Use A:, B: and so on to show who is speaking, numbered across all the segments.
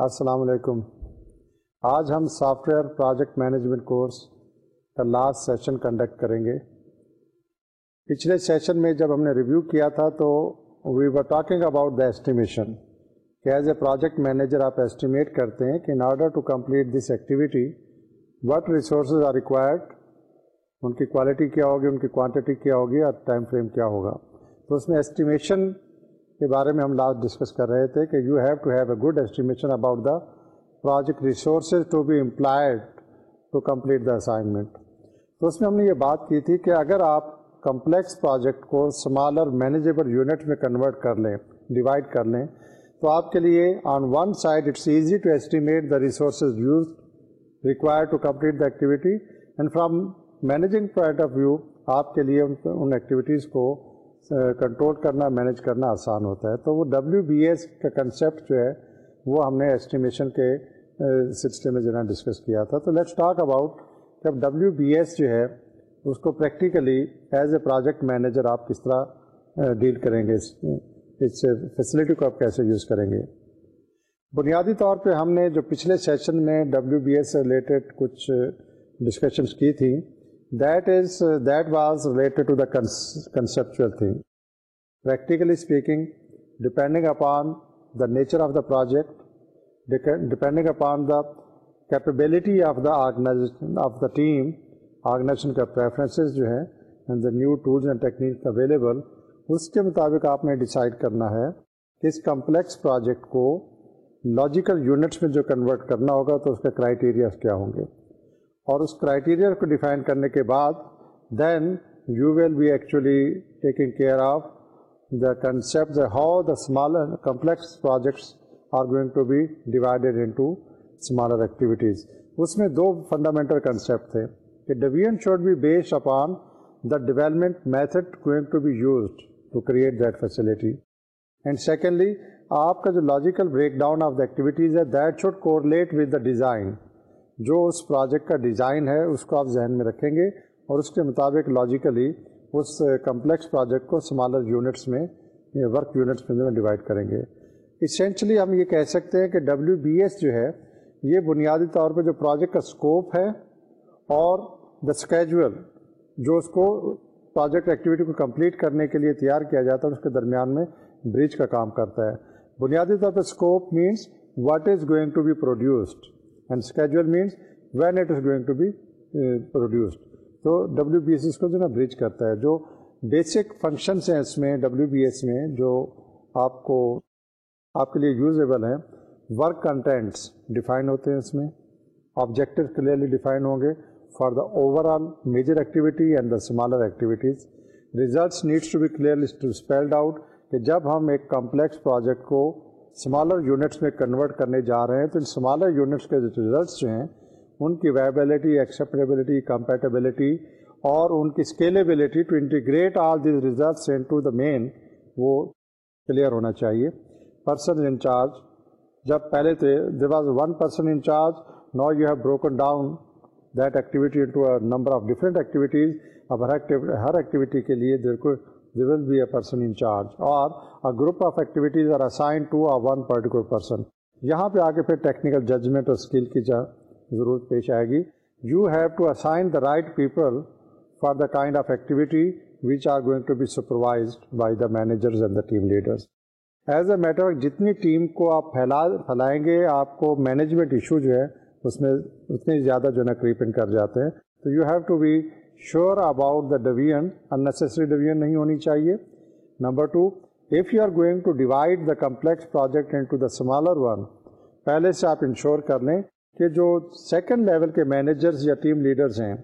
A: السلام علیکم۔ آج ہم software project management course کا لاسٹ سیشن کنڈکٹ کریں گے۔ پچھلے سیشن میں جب ہم نے ریویو کیا تھا تو we were talking about the estimation کہ ایز اے پروجیکٹ مینیجر آپ ایسٹیمیٹ کرتے ہیں کہ in order to complete this activity what resources are required ان کی کوالٹی کیا ہوگی، ان کی کوانٹٹی کیا ہوگی اور ٹائم فریم کیا ہوگا۔ تو اس میں ایسٹیمیشن کے بارے میں ہم لاسٹ ڈسکس کر رہے تھے کہ you have to have a good estimation about the project resources to be employed to complete the assignment تو اس میں ہم نے یہ بات کی تھی کہ اگر آپ کمپلیکس پروجیکٹ کو اسمالر مینیجیبل یونٹ میں کنورٹ کر لیں ڈیوائڈ کر لیں، تو آپ کے لیے on one side it's easy to estimate the resources use require to complete the activity and from managing point of view آپ کے لیے ان ایکٹیویٹیز کو کنٹرول کرنا مینیج کرنا آسان ہوتا ہے۔ تو وہ ڈبلیو بی ایس کا کنسیپٹ جو ہے، وہ ہم نے ایسٹیمیشن کے سلسلے میں جو ہے ڈسکس کیا تھا۔ تو لیٹس ٹاک اباؤٹ کہ اب ڈبلیو بی ایس جو ہے، اس کو practically as a project manager آپ کس طرح ڈیل کریں گے؟ اس فیسلٹی کو آپ کیسے یوز کریں گے؟ بنیادی طور پہ ہم نے جو پچھلے سیشن میں ڈبلیو بی ایس سے ریلیٹڈ کچھ ڈسکشنس کی تھیں that is that was related to the conceptual thing practically speaking depending upon the nature of the project depending upon the capability of the organization of the team organization کا preferences جو ہیں and the new tools and technique available اس کے مطابق آپ نے decide کرنا ہے کہ اس کمپلیکس پروجیکٹ کو لاجیکل یونٹس میں جو کنورٹ کرنا ہوگا تو اس کے کرائیٹیریاز کیا ہوں گے اور اس کرائٹیریا کو ڈیفائن کرنے کے بعد then you will be actually taking care of the concept how the small complex projects are going to be divided into smaller activities اس میں دو فنڈامنٹل کنسیپٹ تھے کہ division should be based upon the development method going to be used to create that facility and secondly آپ کا جو logical breakdown of the activities ہے that should correlate with the design جو اس project کا design ہے، اس کو آپ ذہن میں رکھیں گے اور اس کے مطابق لاجیکلی اس کمپلیکس پروجیکٹ کو اسمالر یونٹس میں ورک یونٹس میں ڈیوائڈ کریں گے۔ اسینشلی ہم یہ کہہ سکتے ہیں کہ ڈبلیو بی ایس جو ہے، یہ بنیادی طور پہ جو پروجیکٹ کا اسکوپ ہے اور دا اسکیجول جو اس کو پروجیکٹ ایکٹیویٹی کو کمپلیٹ کرنے کے لیے تیار کیا جاتا ہے اس کے درمیان میں برج کا کام کرتا ہے۔ بنیادی طور پہ scope means what is going to be produced and schedule means when it is going to be produced تو ڈبلیو بی ایس اس کو جو نا برج کرتا ہے، جو بیسک فنکشنس ہیں اس میں ڈبلیو بی ایس میں، جو آپ کو، آپ کے لیے یوزیبل ہیں ورک کنٹینٹس ڈیفائن ہوتے ہیں اس میں آبجیکٹو کلیئرلی ڈیفائن ہوں گے for the overall major activity and the smaller activities results needs to be clearly spelled out کہ جب ہم ایک کمپلیکس پروجیکٹ کو اسمالر یونٹس میں کنورٹ کرنے جا رہے ہیں، تو ان اسمالر یونٹس کے جو ریزلٹس جو ہیں، ان کی ویبلٹی ایکسیپٹیبلٹی کمپیٹیبلٹی اور ان کی scalability to integrate all these results into the main وہ کلیئر ہونا چاہیے۔ پرسن انچارج جب پہلے تھے there was one person in charge no you have broken down that activity into number of different activities اب ہر ایکٹیویٹی کے لیے دیر کو there will be a person in charge or a group of activities are assigned to a one particular person. یہاں پہ آگے پھر technical judgement اور اسکل کی ضرورت پیش آئے گی۔ You have to assign the right people for the kind of activity which are going to be supervised by the managers and the team leaders as a matter جتنی team کو آپ پھیلا پھیلائیں گے، آپ کو مینجمنٹ ایشو جو ہے، اس میں اتنی زیادہ جو ہے نا کریپن کر جاتے ہیں۔ تو you have to be sure about the division unnecessary division نہیں ہونی چاہیے number two if you are going to divide the complex project into the smaller one پہلے سے آپ انشور کر لیں کہ جو سیکنڈ لیول کے مینیجرز یا ٹیم لیڈرز ہیں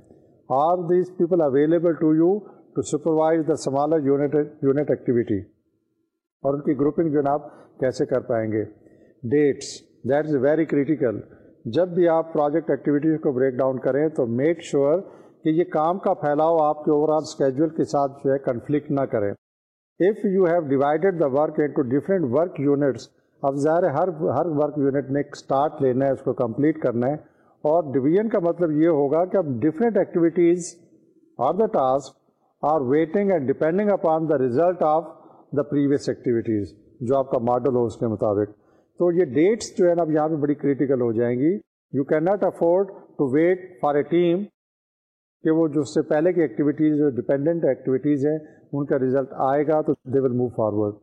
A: are these people available to you to supervise the smaller unit unit activity اور ان کی گروپنگ جو آپ کیسے کر پائیں گے dates that is very critical جب بھی آپ پروجیکٹ ایکٹیویٹیز کو بریک ڈاؤن کریں تو میک شیور کہ یہ کام کا پھیلاؤ آپ کے اوور آل اسکیجول کے ساتھ جو ہے کنفلکٹ نہ کریں if you have divided the work into different work units اب ظاہر ہے ہر ہر ورک یونٹ نے ایک اسٹارٹ لینا ہے، اس کو کمپلیٹ کرنا ہے۔ اور ڈویژن کا مطلب یہ ہوگا کہ اب different activities are the task are waiting and depending upon the result of the previous activities جو آپ کا ماڈل ہو اس کے مطابق۔ تو یہ ڈیٹس جو ہے نا، اب یہاں پہ بڑی کریٹیکل ہو جائیں گی۔ You cannot afford to wait for a team کہ وہ جو اس سے پہلے کی ایکٹیویٹیز جو ڈپینڈنٹ ایکٹیویٹیز ہیں، ان کا رزلٹ آئے گا تو they will move forward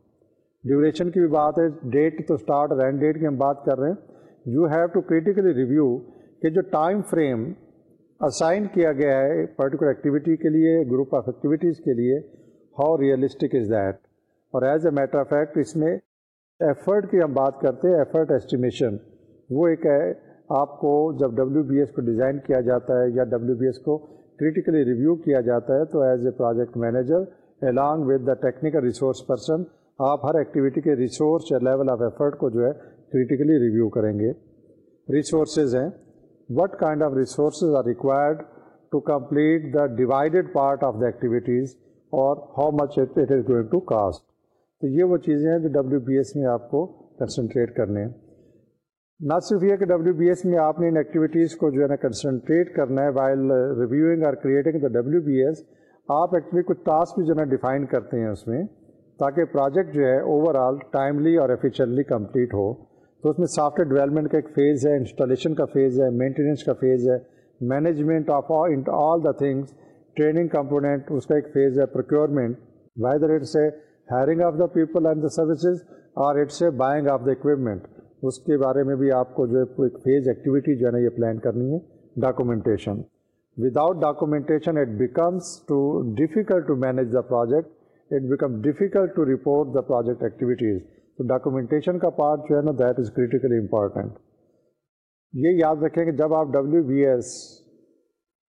A: duration کی بھی بات ہے ڈیٹ تو اسٹارٹ اور اینڈ ڈیٹ کی ہم بات کر رہے ہیں۔ You have to critically review کہ جو ٹائم فریم اسائن کیا گیا ہے پرٹیکولر ایکٹیویٹی کے لیے گروپ آف ایکٹیویٹیز کے لیے ہاؤ ریئلسٹک از دیٹ اور as a matter of fact اس میں ایفرٹ کی ہم بات کرتے ہیں ایفرٹ اسٹیمیشن وہ ایک ہے، آپ کو جب ڈبلیو بی ایس کو ڈیزائن کیا جاتا ہے یا ڈبلیو بی ایس کو کریٹیکلی ریویو کیا جاتا ہے تو as a project manager along with the technical resource person آپ ہر ایکٹیویٹی کے ریسورس یا لیول آف ایفرٹ کو جو ہے کریٹیکلی ریویو کریں گے۔ ریسورسز ہیں۔ What kind of resources are required to complete the divided part of the activities اور how much it is going to cost تو یہ وہ چیزیں ہیں جو ڈبلیو بی ایس میں آپ کو کنسنٹریٹ کرنے ہیں۔ نہ صرف یہ کہ ڈبلیو بی ایس میں آپ نے ان ایکٹیویٹیز کو جو ہے نا کنسنٹریٹ کرنا ہے وائل ریویوئنگ اور creating the W B S آپ ایکچولی کچھ ٹاسک بھی جو ہے نا ڈیفائن کرتے ہیں اس میں تاکہ پروجیکٹ جو ہے اوور آل ٹائملی اور ایفیشینٹلی کمپلیٹ ہو۔ تو اس میں سافٹ ویئر ڈیولپمنٹ کا ایک فیز ہے انسٹالیشن کا فیز ہے مینٹیننس کا فیز ہے management of all the things training component اس کا ایک فیز ہے procurement whether it's a hiring of the people and the services اور it's a buying of the equipment اس کے بارے میں بھی آپ کو جو ہے ایک فیز ایکٹیویٹی جو ہے نا یہ پلان کرنی ہے documentation without documentation it becomes too difficult to manage the project it become difficult to report the project activities تو ڈاکومنٹیشن کا پارٹ جو ہے نا دیٹ از کریٹیکلی امپورٹنٹ یہ یاد رکھیں کہ جب آپ ڈبلیو بی ایس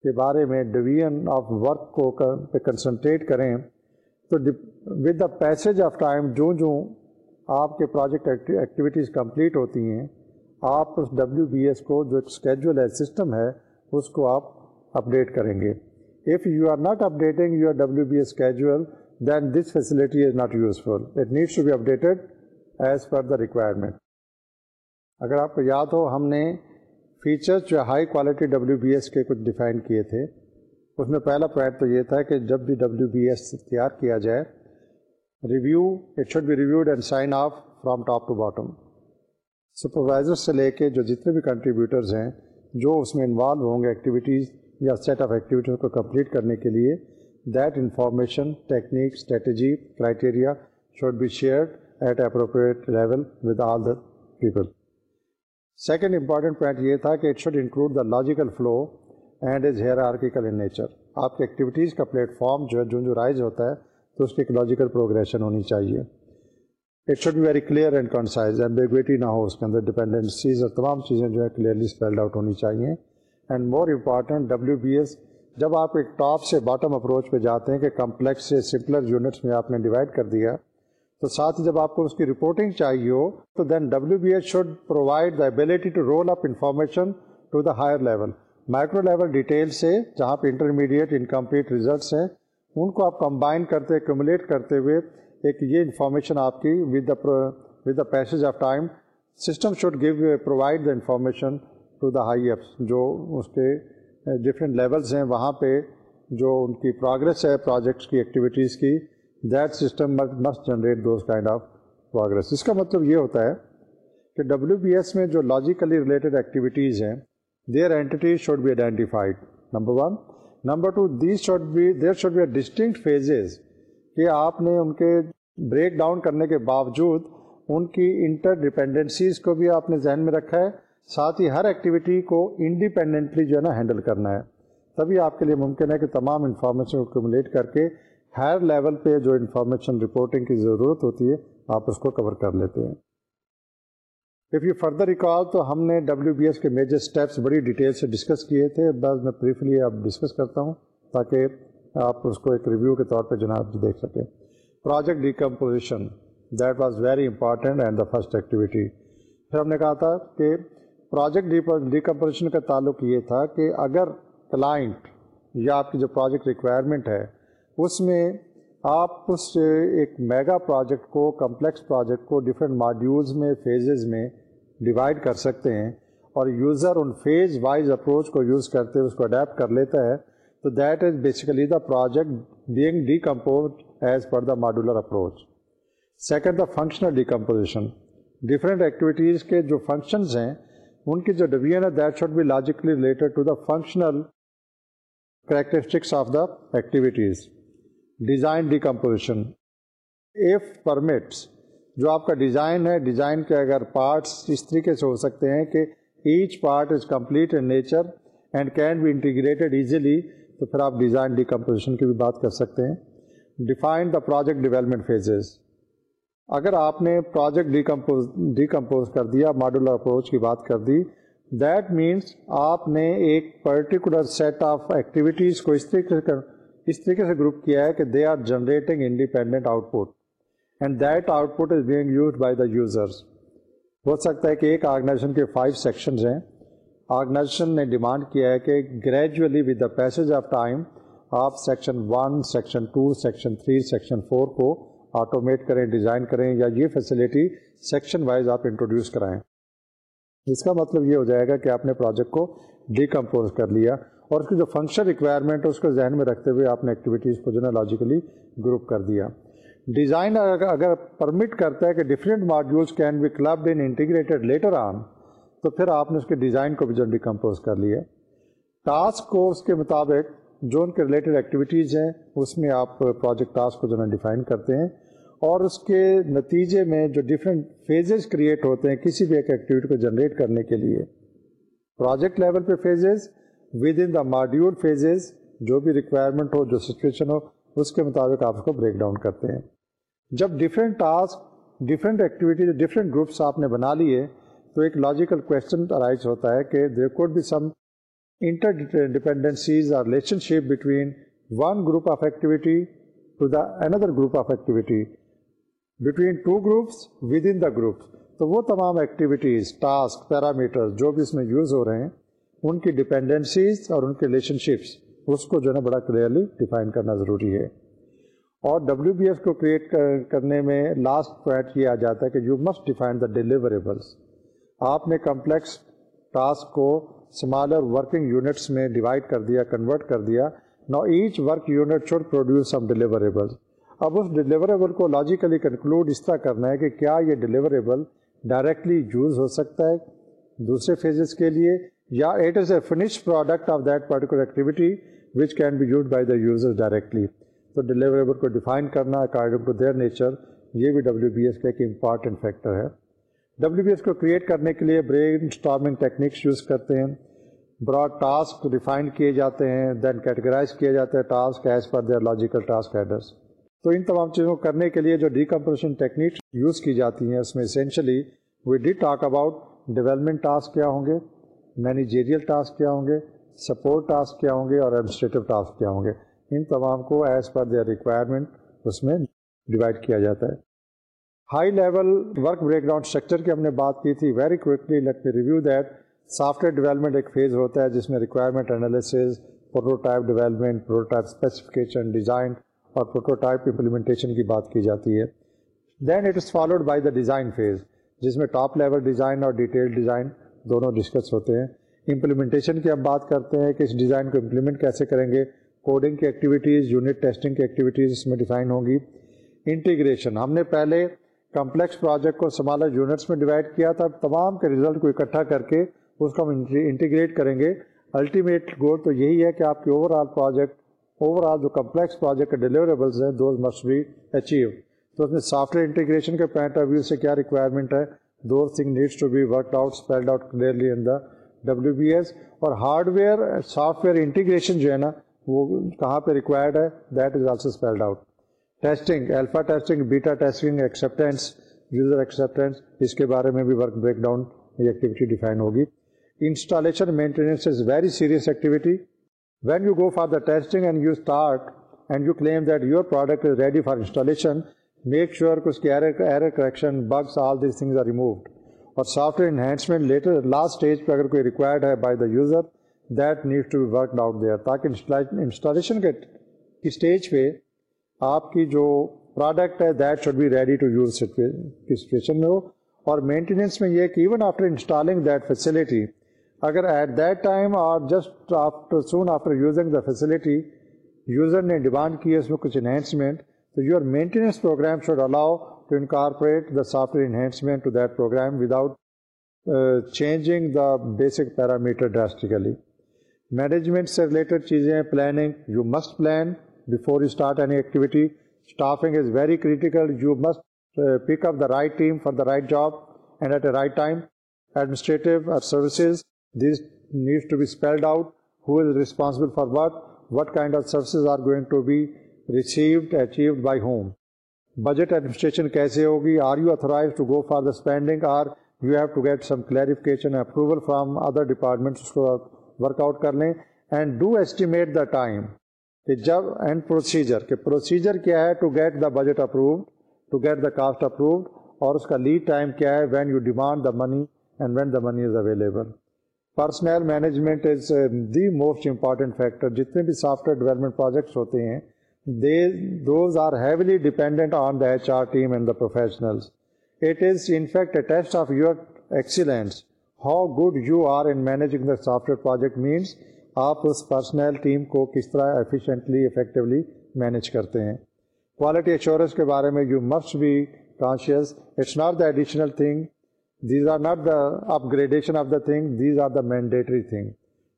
A: کے بارے میں ڈویژن آف ورک کو کنسنٹریٹ کریں، تو with the passage of time جو جو آپ کے پروجیکٹ ایکٹیویٹیز کمپلیٹ ہوتی ہیں، آپ اس ڈبلیو بی ایس کو جو اسکیجول ہے سسٹم ہے، اس کو آپ اپڈیٹ کریں گے. If you are not updating your W B S schedule then this facility is not useful it needs to be updated as per the requirement اگر آپ کو یاد ہو، ہم نے فیچرس جو high quality W B S کے کچھ ڈیفائن کیے تھے، اس میں پہلا پوائنٹ تو یہ تھا کہ جب بھی ڈبلیو بی ایس تیار کیا جائے review it should be reviewed and sign off from top to bottom supervisor سے لے کے جو جتنے بھی کنٹریبیوٹرز ہیں جو اس میں انوالو ہوں گے ایکٹیویٹیز یا سیٹ آف ایکٹیویٹیز کو کمپلیٹ کرنے کے لیے that information technique strategy criteria should be shared at appropriate level with all the people second important point یہ تھا کہ it should include the logical flow and is hierarchical in nature آپ کی activities کا platform جو ہے جو جو رائز ہوتا ہے تو اس کی ایک لاجیکل پروگریشن ہونی چاہیے۔ It should be very clear and concise ambiguity نہ ہو اس کے اندر ڈپینڈنسیز اور تمام چیزیں جو ہے کلیئرلی اسپیلڈ آؤٹ ہونی چاہیے۔ And more important W B S جب آپ ایک ٹاپ سے باٹم اپروچ پہ جاتے ہیں کہ کمپلیکس سے سمپلر یونٹس میں آپ نے ڈیوائڈ کر دیا، تو ساتھ جب آپ کو اس کی رپورٹنگ چاہیے ہو، تو then W B S should provide the ability to roll up information to the higher level micro level detail سے، جہاں پہ انٹرمیڈیٹ انکمپلیٹ ریزلٹس ہیں ان کو آپ کمبائن کرتے کیومولیٹ کرتے ہوئے ایک یہ انفارمیشن آپ کی with the with the passage of time system should give provide the information to the high ups جو اس کے eh, ڈفرینٹ لیولس ہیں وہاں پہ جو ان کی پروگرس ہے پروجیکٹس کی ایکٹیویٹیز کی that system must generate those kind of progress اس کا مطلب یہ ہوتا ہے کہ ڈبلیو بی ایس میں جو لاجیکلی ریلیٹڈ ایکٹیویٹیز ہیں their entities should be identified number one number two these should be there should be a distinct phases کہ آپ نے ان کے بریک ڈاؤن کرنے کے باوجود ان کی انٹر ڈپینڈنسیز کو بھی آپ نے ذہن میں رکھا ہے، ساتھ ہی ہر ایکٹیویٹی کو انڈیپینڈنٹلی جو ہے نا ہینڈل کرنا ہے۔ تبھی آپ کے لیے ممکن ہے کہ تمام انفارمیشن کو کمولیٹ کر کے ہائر لیول پہ جو انفارمیشن رپورٹنگ کی ضرورت ہوتی ہے، آپ اس کو کور کر لیتے ہیں۔ اف یو فردر ریکال تو ہم نے ڈبلیو بی ایس کے میجر اسٹیپس بڑی ڈیٹیل سے ڈسکس کیے تھے۔ بس میں بریفلی اب ڈسکس کرتا ہوں تاکہ آپ اس کو ایک ریویو کے طور پہ جناب جی دیکھ سکیں۔ Project decomposition that was very important and the first activity پھر ہم نے کہا تھا کہ پروجیکٹ ڈیکمپوزیشن کا تعلق یہ تھا کہ اگر کلائنٹ یا آپ کی جو پروجیکٹ ریکوائرمنٹ ہے، اس میں آپ اس ایک میگا پروجیکٹ کو کمپلیکس پروجیکٹ کو ڈفرینٹ ماڈیولز میں فیزز میں ڈیوائڈ کر سکتے ہیں اور user in phase wise approach کو یوز کرتے ہوئے اس کو اڈیپٹ کر لیتا ہے، تو that is basically the project being decompose as per the modular approach second the functional decomposition different activities کے جو فنکشنز ہیں، ان کی جو ڈویژن ہے that should be logically related to the functional characteristics of the activities design decomposition if permits جو آپ کا ڈیزائن ہے ڈیزائن کے اگر پارٹس اس طریقے سے ہو سکتے ہیں کہ each part is complete in nature and can be integrated easily تو پھر آپ ڈیزائن ڈیکمپوزیشن کی بھی بات کر سکتے ہیں. Define the project development phases اگر آپ نے پروجیکٹ ڈیکمپوز ڈیکمپوز کر دیا ماڈولر اپروچ کی بات کر دی دیٹ مینس آپ نے ایک پرٹیکولر سیٹ آف ایکٹیویٹیز کو اس طریقے سے اس طریقے سے گروپ کیا ہے کہ they are generating independent output and that output is being use by the users ہو سکتا ہے کہ ایک آرگنائزیشن کے فائیو سیکشنز ہیں۔ آرگنائزیشن نے ڈیمانڈ کیا ہے کہ gradually with the passage of time آپ section one section two section three section four کو آٹومیٹ کریں ڈیزائن کریں یا یہ فیسلٹی سیکشن وائز آپ انٹروڈیوس کرائیں۔ اس کا مطلب یہ ہو جائے گا کہ آپ نے پروجیکٹ کو ڈیکمپوز کر لیا اور اس کی جو فنکشن ریکوائرمنٹ ہے اس کو ذہن میں رکھتے ہوئے آپ نے ایکٹیویٹیز کو جو ہے لاجیکلی گروپ کر دیا۔ ڈیزائن اگر پرمٹ کرتا ہے کہ different modules can be clubbed in integrated later on تو پھر آپ نے اس کے ڈیزائن کو بھی جلدی کمپوز کر لیا۔ ٹاسک کو اس کے مطابق جو ان کے ریلیٹڈ ایکٹیویٹیز ہیں، اس میں آپ پروجیکٹ ٹاسک کو جو ہے ڈیفائن کرتے ہیں۔ اور اس کے نتیجے میں جو ڈفرینٹ فیزز کریٹ ہوتے ہیں، کسی بھی ایک ایکٹیویٹی کو جنریٹ کرنے کے لیے۔ پروجیکٹ لیول پہ phases within the module phases جو بھی ریکوائرمنٹ ہو، جو سچویشن ہو، اس کے مطابق آپ اس کو بریک ڈاؤن کرتے ہیں۔ جب different task different activities different groups آپ نے بنا لیے، تو ایک لاجیکل کوشچن ارائز ہوتا ہے کہ there could be some interdependencies اور relationship between one group of activity to the another group of activity between two groups within the group تو وہ تمام ایکٹیویٹیز ٹاسک پیرامیٹر جو بھی اس میں یوز ہو رہے ہیں، ان کی ڈپینڈنسیز اور ان کے ریلیشن شپس اس کو جو ہے نا بڑا کلیئرلی ڈیفائن کرنا ضروری ہے۔ اور ڈبلیو بی ایس کو کریٹ کرنے میں لاسٹ پوائنٹ یہ آ جاتا ہے کہ you must define the deliverables آپ نے کمپلیکس ٹاسک کو اسمالر ورکنگ یونٹس میں ڈیوائڈ کر دیا کنورٹ کر دیا. نا each work unit should produce some deliverable اب اس ڈیلیوریبل کو لاجیکلی کنکلوڈ اس طرح کرنا ہے کہ کیا یہ ڈیلیوریبل ڈائریکٹلی یوز ہو سکتا ہے دوسرے فیزز کے لیے یا it is a finish product of that particular activity which can be use by the user directly تو ڈیلیوریبل کو ڈیفائن کرنا اکارڈنگ ٹو دیئر نیچر یہ بھی ڈبلیو بی ایس کا ایک امپارٹنٹ فیکٹر ہے۔ ڈبلیو بی ایس کو create کرنے کے لیے برین اسٹارمنگ ٹیکنیکس یوز کرتے ہیں۔ براڈ ٹاسک ڈیفائن کیے جاتے ہیں دین کیٹیگرائز کیا جاتا ہے task as per their logical task address تو ان تمام چیزوں کو کرنے کے لیے جو ڈیکمپوزیشن ٹیکنیکس یوز کی جاتی ہیں، اس میں essentially we the talk about development task کیا ہوں گے مینیجیریل ٹاسک کیا ہوں گے سپورٹ ٹاسک کیا ہوں گے اور ایڈمنسٹریٹو ٹاسک کیا ہوں گے۔ ان تمام کو ایز پر دیئر ریکوائرمنٹ اس میں ڈیوائڈ کیا جاتا ہے۔ High level work breakdown structure کی ہم نے بات کی تھی۔ Very quickly let me review that software development ایک فیز ہوتا ہے جس میں requirement analysis prototype development prototype specification design اور پروٹوٹائپ امپلیمنٹیشن کی بات کی جاتی ہے۔ Then it is followed by the design phase جس میں ٹاپ لیول ڈیزائن اور ڈیٹیل ڈیزائن دونوں ڈسکس ہوتے ہیں۔ امپلیمنٹیشن کی ہم بات کرتے ہیں کہ اس ڈیزائن کو امپلیمنٹ کیسے کریں گے۔ کوڈنگ کی ایکٹیویٹیز یونٹ ٹیسٹنگ کی ایکٹیویٹیز اس میں ڈیفائن ہوں گی. انٹیگریشن ہم نے پہلے کمپلیکس پروجیکٹ کو سمالر یونٹس میں ڈیوائڈ کیا تھا. تمام کے ریزلٹ کو اکٹھا کر کے اس کو ہم انٹیگریٹ کریں گے. الٹیمیٹ گول تو یہی ہے کہ آپ کے overall project overall جو کمپلیکس پروجیکٹ کے ڈیلیوریبلس ہیں دوز مسٹ بی اچیو تو اس میں سافٹ ویئر انٹیگریشن کے پوائنٹ آف ویو سے کیا ریکوائرمنٹ ہے? Those thing needs to be work out spelled out clearly in the W B S اور hardware software integration جو ہے نا وہ کہاں پہ ریکوائرڈ ہے؟ That is also spelled out testing alpha testing beta testing acceptance user acceptance اس کے بارے میں بھی work break down activity define ہوگی installation maintenance is very serious activity when you go for the testing and you start and you claim that your product is ready for installation make sure کہ اس کی error correction bugs all these things are removed اور software enhancement later last stage پہ اگر کوئی required ہے by the user that need to be work out there تاکہ installation کے اسٹیج پہ آپ کی جو پروڈکٹ ہے that should be ready to use کی سچویشن میں ہو اور مینٹیننس میں یہ کہ even after installing that facility اگر ایٹ دیٹ ٹائم اور just after soon after using the facility user نے ڈیمانڈ کی ہے اس میں کچھ انہینسمنٹ تو your maintenance program should allow to incorporate the software enhancement to that program without uh, changing the basic parameter drastically. Management سے related چیزیں planning you must plan before any activity staffing is very critical you must pick up the right team for the right job and at a right time administrative services this needs to be spelled out who is responsible for which what kind of services are going to be received achieved by whom budget administration کیسے ہوگی are you authorize to go for the spending are you have to get some clarification approval from other departments to work out kar lein? And do estimate the time. کہ جب and procedure کہ procedure کیا ہے to get the budget approved to get the cost approved اور اس کا lead time کیا ہے when you demand the money and when the money is available personnel management is the most important factor جتنے بھی software development projects ہوتے ہیں they those are heavily dependent on the H R team and the professionals it is in fact a test of your excellence how good you are in managing the software project means آپ اس personnel team کو کس طرح efficiently effectively manage کرتے ہیں۔ Quality assurance کے بارے میں you must be conscious it's not the additional thing these are not the upgradation of the thing these are the mandatory thing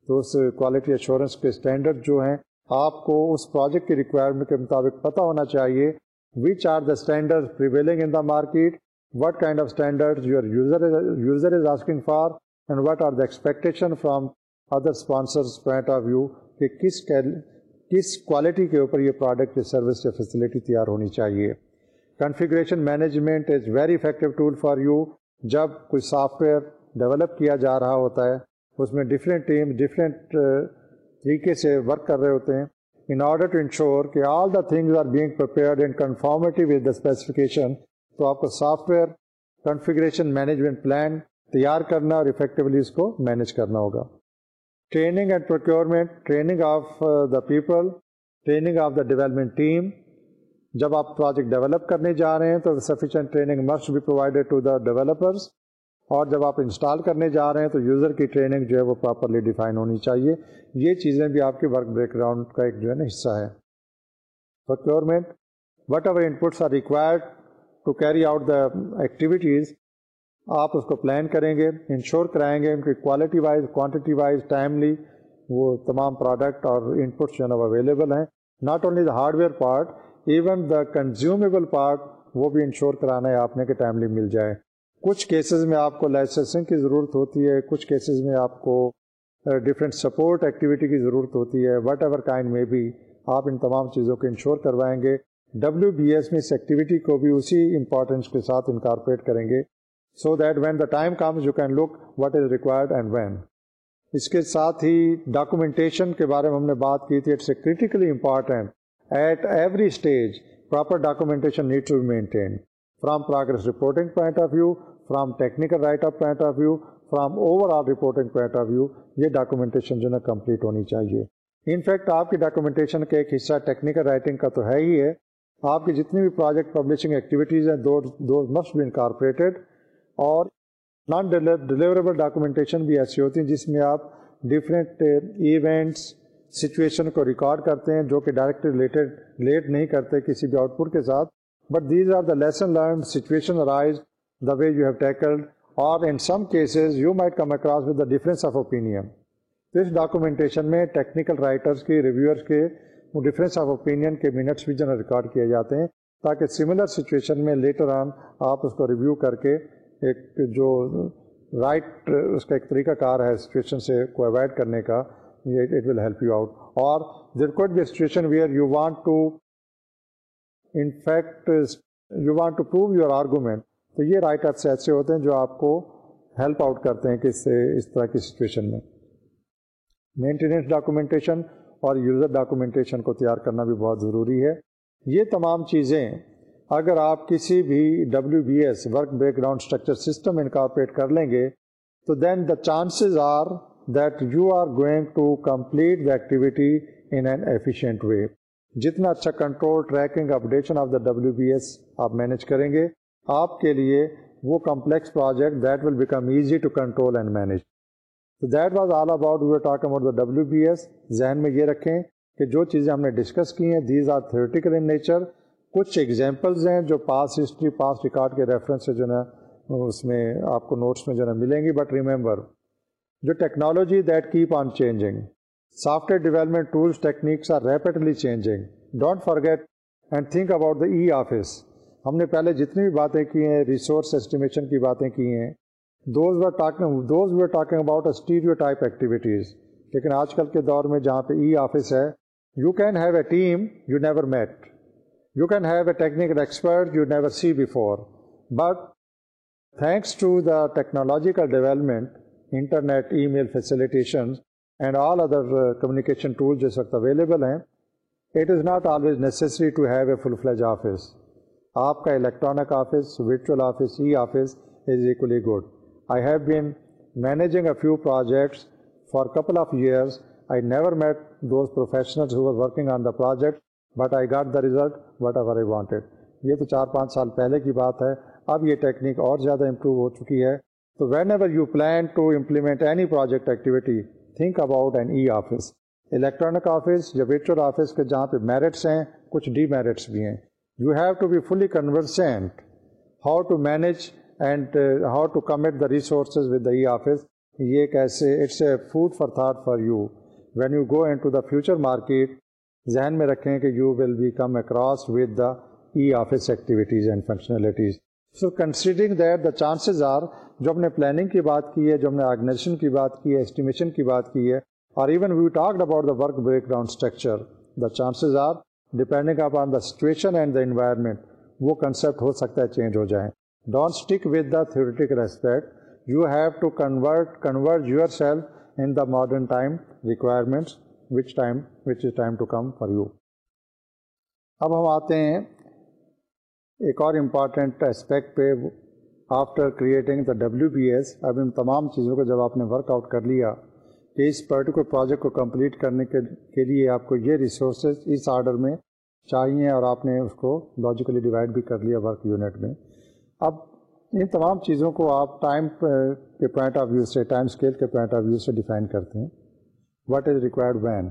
A: تو اس کوالٹی ایشورنس کے اسٹینڈرڈ جو ہیں، آپ کو اس پروجیکٹ کی ریکوائرمنٹ کے مطابق پتہ ہونا چاہیے which are the standard prevailing in the market what kind of standard your user is asking for and what are the expectation from other sponsors point of view کہ کس کس کوالٹی کے اوپر یہ پروڈکٹ یا سروس یا facility تیار ہونی چاہیے configuration management is very effective tool for you جب کوئی سافٹ ویئر ڈیولپ کیا جا رہا ہوتا ہے اس میں ڈفرینٹ ٹیم ڈفرینٹ طریقے سے ورک کر رہے ہوتے ہیں ان آرڈر ٹو انشور کہ all the things are being in conformity with the specification تو آپ کو software configuration management plan تیار کرنا اور افیکٹولی اس کو مینیج کرنا ہوگا۔ Training and procurement training of the people training of the development team جب آپ پروجیکٹ ڈیولپ کرنے جا رہے ہیں تو sufficient training must be provided to the developers اور جب آپ انسٹال کرنے جا رہے ہیں تو یوزر کی ٹریننگ جو ہے وہ پراپرلی ڈیفائن ہونی چاہیے۔ یہ چیزیں بھی آپ کے ورک بیک گراؤنڈ کا ایک جو ہے نا حصہ ہے۔ Procurement whatever inputs are required to carry out the activities آپ اس کو پلان کریں گے انشور کرائیں گے ان کی quality wise quantity wise timely وہ تمام پروڈکٹ اور انپٹس جو ہے نا وہ اویلیبل ہیں. Not only the hardware part even the consumable part وہ بھی انشور کرانا ہے آپ نے کہ ٹائملی مل جائے. کچھ کیسز میں آپ کو لائسنسنگ کی ضرورت ہوتی ہے، کچھ کیسز میں آپ کو ڈفرینٹ سپورٹ ایکٹیویٹی کی ضرورت ہوتی ہے وٹ ایور کائنڈ میں بھی آپ ان تمام چیزوں کو انشور کروائیں گے. ڈبلیو بی ایس میں اس ایکٹیویٹی کو بھی اسی امپورٹینس کے ساتھ انکارپوریٹ کریں گے so that when the time comes you can look what is required and when اس کے ساتھ ہی ڈاکومنٹیشن کے بارے میں ہم نے بات کی تھی it's a critically important at every stage proper documentation need to be maintain from progress reporting point of view from technical write of point of view from overall reporting point of view یہ documentation جو ہے نا complete ہونی چاہیے in fact آپ کی documentation کا ایک حصہ ٹیکنیکل رائٹنگ کا تو ہے ہی ہے آپ کی جتنی بھی پروجیکٹ پبلشنگ ایکٹیویٹیز ہیں دوز مسٹ بی انکارپوریٹڈ اور نان ڈیلیوریبل ڈاکومنٹیشن بھی ایسی ہوتی ہیں جس میں آپ ڈفرینٹ ایونٹس سچویشن کو ریکارڈ کرتے ہیں جو کہ ڈائریکٹ ریلیٹڈ ریلیٹ نہیں کرتے کسی بھی آؤٹ پٹ کے ساتھ۔ But these are the lesson learn situation rise the way you have tackled اور in some cases you might come across with the difference of opinion تو اس ڈاکومنٹیشن میں ٹیکنیکل رائٹرس کے ریویورس کے وہ difference of opinion کے minutes بھی جو ریکارڈ کیے جاتے ہیں تاکہ سملر سچویشن میں لیٹر آن آپ اس کو ریویو کر کے ایک جو رائٹ اس کا ایک طریقہ کار ہے سچویشن سے کو اوائڈ کرنے کا، یہ it will help you out اور there could be situation where you want to in fact you want to prove your argument تو یہ رائٹرس ایسے ہوتے ہیں جو آپ کو ہیلپ آؤٹ کرتے ہیں کہ اس سے اس طرح کی سچویشن میں۔ مینٹیننس ڈاکومنٹیشن اور یوزر ڈاکومنٹیشن کو تیار کرنا بھی بہت ضروری ہے۔ یہ تمام چیزیں اگر آپ کسی بھی W B S work background structure system incorporate کر لیں گے، تو then the chances are that you are going to complete the activity in an efficient way جتنا اچھا control tracking updation of the W B S آپ manage کریں گے، آپ کے لیے وہ complex project that will become easy to control and manage تو that was all about you talk about the W B S ذہن میں یہ رکھیں کہ جو چیزیں ہم نے ڈسکس کی ہیں these are theoretical in nature کچھ ایگزامپلز ہیں جو پاس ہسٹری پاس ریکارڈ کے ریفرنس سے جو نا، اس میں آپ کو نوٹس میں جو نا ملیں گی. بٹ ریممبر جو technology that keep on changing software development tools techniques are rapidly changing don't forget and think about the e office ہم نے پہلے جتنی بھی باتیں کی ہیں ریسورس اسٹیمیشن کی باتیں کی ہیں those were talking those were talking about stereotype activities لیکن آج کل کے دور میں جہاں پہ ای آفس ہے you can have a team you never met you can have a technical expert you never see before but thanks to the technological development internet email facilitation and all other communication tool جس وقت available ہیں it is not always necessary to have a full fledged office آپ کا electronic office virtual office e office is equally good I have been managing a few projects for couple of years I never met those professionals who working on the project but I got the result whatever I wanted یہ تو چار پانچ سال پہلے کی بات ہے. اب یہ ٹیکنیک اور زیادہ امپروو ہو چکی ہے. تو whenever you plan to implement any project activity think about an e office electronic office یا ورچوئل آفس کے جہاں پہ میرٹس ہیں، کچھ ڈی میرٹس بھی ہیں. You have to be fully conversant how to manage and how to commit the resources with the e office یہ ایک ایسے it's a food for thought for you when you go into the future market ذہن میں رکھیں کہ you will be come across with the e office activities and functionalities so considering that the chances are جو ہم نے planning کی بات کی ہے، جو ہم نے آرگنائزیشن کی بات کی ہے اسٹیمیشن کی بات کی ہے اور even we talked about the work breakdown structure the chances are depending upon the situation and the environment وہ کنسیپٹ ہو سکتا ہے چینج ہو جائیں don't stick with the theoretical aspect you have to convert convert yourself in the modern time requirements which time which is time to come for you اب ہم آتے ہیں ایک اور امپارٹینٹ اسپیکٹ پہ after creating the W B S اب ان تمام چیزوں کو جب آپ نے ورک آؤٹ کر لیا کہ اس پرٹیکولر پروجیکٹ کو کمپلیٹ کرنے کے لیے آپ کو یہ ریسورسز اس آرڈر میں چاہیے اور آپ نے اس کو لاجیکلی ڈیوائڈ بھی کر لیا ورک یونٹ میں. اب ان تمام چیزوں کو آپ ٹائم uh, کے پوائنٹ آف ویو سے ٹائم اسکیل کے پوائنٹ آف ویو سے ڈیفائن کرتے ہیں. واٹ از ریکوائرڈ وین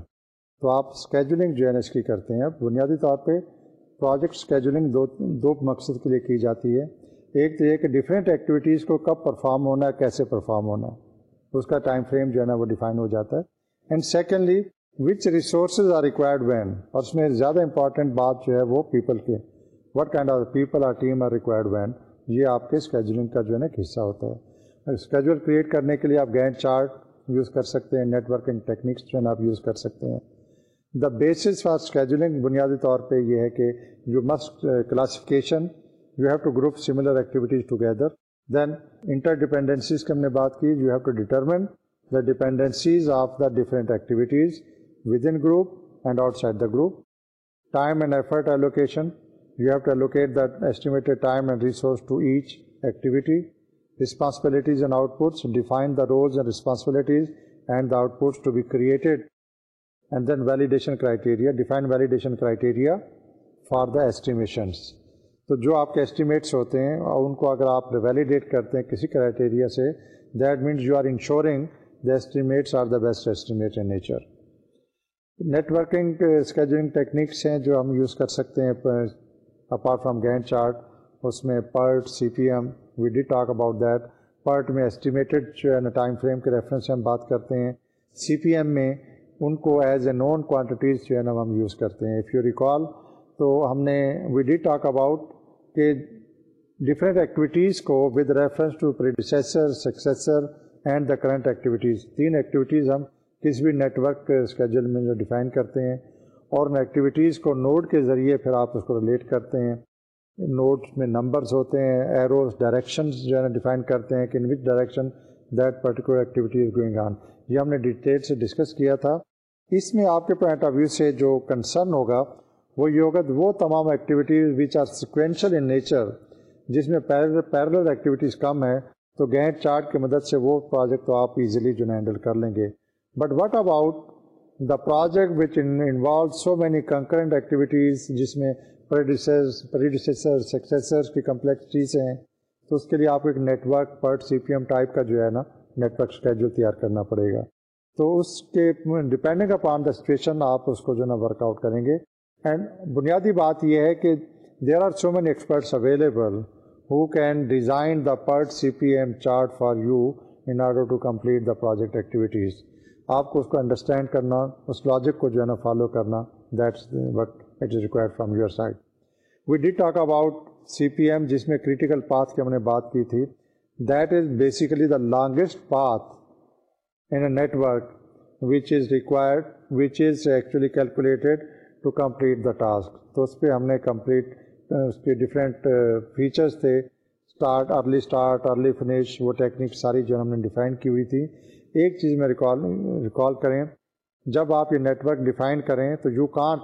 A: تو آپ اسکیجولنگ جو ہے نا اس کی کرتے ہیں. بنیادی طور پہ پروجیکٹ اسکیجولنگ دو دو مقصد کے لیے کی جاتی ہے. ایک تو یہ کہ ڈفرینٹ ایکٹیویٹیز کو کب پرفارم ہونا ہے، کیسے پرفارم ہونا ہے. اس کا ٹائم فریم جو ہے نا وہ ڈیفائن ہو جاتا ہے. And secondly which resources are required when اور اس میں زیادہ امپارٹینٹ بات جو ہے وہ پیپل کے. What kind of people are team are required when یہ آپ کے اسکیجولنگ کا جو ہے نا ایک حصہ ہوتا ہے۔ اسکیجول کریٹ کرنے کے لیے آپ گینڈ چارٹ یوز کر سکتے ہیں نیٹ ورکنگ ٹیکنیکس جو ہے نا آپ یوز کر سکتے ہیں۔ دا بیسس فار اسکیجولنگ بنیادی طور پہ یہ ہے کہ you must classification you have to group similar activities together then interdependencies کی ہم نے بات کی you have to determine the dependencies of the different activities within group and outside the group time and effort allocation you have to allocate the estimated time and resource to each activity responsibilities and outputs, define the roles and responsibilities and the outputs to be created, and then validation criteria, define validation criteria for the estimations. تو جو آپ کے estimates ہوتے ہیں اور ان کو اگر آپ ویلیڈیٹ کرتے ہیں کسی کرائٹیریا سے that means you are ensuring the estimates are the best estimate in nature networking scheduling techniques ہیں جو ہم یوز کر سکتے ہیں اپارٹ فرام گینڈ چارٹ اس میں PERT C P M we did talk about that PERT میں estimated جو ہے نا ٹائم فریم کے ریفرنس سے ہم بات کرتے ہیں سی پی ایم میں ان کو ایز اے نون کوانٹیٹیز جو ہے نا ہم یوز کرتے ہیں اف یو ریکال تو ہم نے وی ڈی ٹاک اباؤٹ کہ ڈفرینٹ ایکٹیویٹیز کو with reference to predecessor successor and the current activities تین ایکٹیویٹیز ہم کسی بھی نیٹ ورک اسکیجول میں جو ڈیفائن کرتے ہیں اور ان ایکٹیویٹیز کو نوڈ کے ذریعے پھر آپ اس کو ریلیٹ کرتے ہیں۔ نوڈ میں نمبرز ہوتے ہیں ایروز ڈائریکشنز جو ہے نا ڈیفائن کرتے ہیں کہ in which direction that particular activity is going on یہ ہم نے ڈیٹیل سے ڈسکس کیا تھا۔ اس میں آپ کے پوائنٹ آف ویو سے جو کنسرن ہوگا، وہ یہ ہوگا وہ تمام activities which are sequential in nature جس میں پیرل ایکٹیویٹیز کم ہے تو گینٹ چارٹ کی مدد سے وہ پروجیکٹ تو آپ ایزیلی جو ہے ہینڈل کر لیں گے۔ But what about the project which involve so many concurrent activities جس میں سکسیسرس کی کمپلیکسٹیز ہیں، تو اس کے لیے آپ کو ایک network PERT C P M type کا جو ہے نا نیٹ ورک اسکیجول تیار کرنا پڑے گا۔ تو اس کے ڈپینڈنگ اپان دا سچویشن آپ اس کو جو ہے نا ورک آؤٹ کریں گے۔ اینڈ بنیادی بات یہ ہے کہ there are so many experts available who can design the PERT C P M chart for you in order to complete the project activities آپ کو اس کو انڈرسٹینڈ کرنا، اس لاجک کو جو ہے نا فالو کرنا that's what it is required from your side we did talk about C P M جس میں کریٹیکل پاتھ کی ہم نے بات کی تھی۔ That is basically the longest path in a network which is required which is actually calculated to complete the task تو اس پہ ہم نے کمپلیٹ اس کے ڈفرینٹ فیچرس uh, تھے۔ Start early start early finish وہ ٹیکنیک ساری جو ہم نے ڈیفائن کی ہوئی تھی۔ ایک چیز میں ریکال ریکال کریں، جب آپ یہ نیٹورک ڈیفائن کریں تو you can't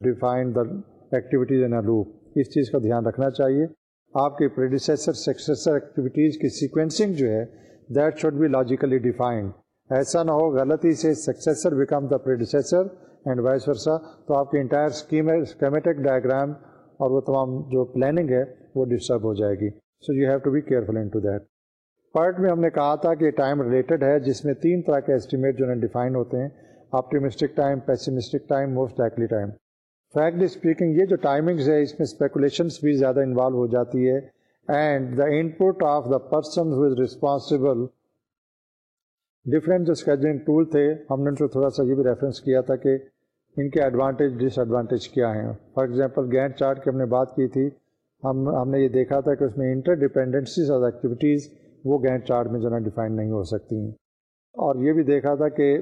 A: define the activities in loop اس چیز کا دھیان رکھنا چاہیے۔ آپ کی پریڈیسیسر سکسیسر ایکٹیویٹیز کی سیکوینسنگ جو ہے that should be logically defined ایسا نہ ہو، غلطی سے successor become the predecessor and vice versa تو آپ کی انٹائر اسکیمیٹک ڈائیگرام اور وہ تمام جو پلاننگ ہے، وہ ڈسٹرب ہو جائے گی۔ So you have to be careful into that part میں ہم نے کہا تھا کہ ٹائم ریلیٹڈ ہے، جس میں تین طرح کے اسٹیمیٹ جو ہے ڈیفائن ہوتے ہیں optimistic time pessimistic time most likely time factually speaking یہ جو ٹائمنگز ہے، اس میں اسپیکولیشنس بھی زیادہ انوالو ہو جاتی ہے and the input of the person who is responsible different جو اسکیجنگ ٹول تھے، ہم نے تو تھوڑا سا یہ بھی ریفرنس کیا تھا کہ ان کے ایڈوانٹیج ڈس ایڈوانٹیج کیا ہیں۔ فار ایگزامپل گینٹ چارٹ کی ہم نے بات کی تھی، ہم ہم نے یہ دیکھا تھا کہ اس میں انٹر ڈیپینڈنسیز آف ایکٹیویٹیز وہ گینٹ چارٹ میں جو ہے ڈیفائن نہیں ہو سکتی ہیں۔ اور یہ بھی دیکھا تھا کہ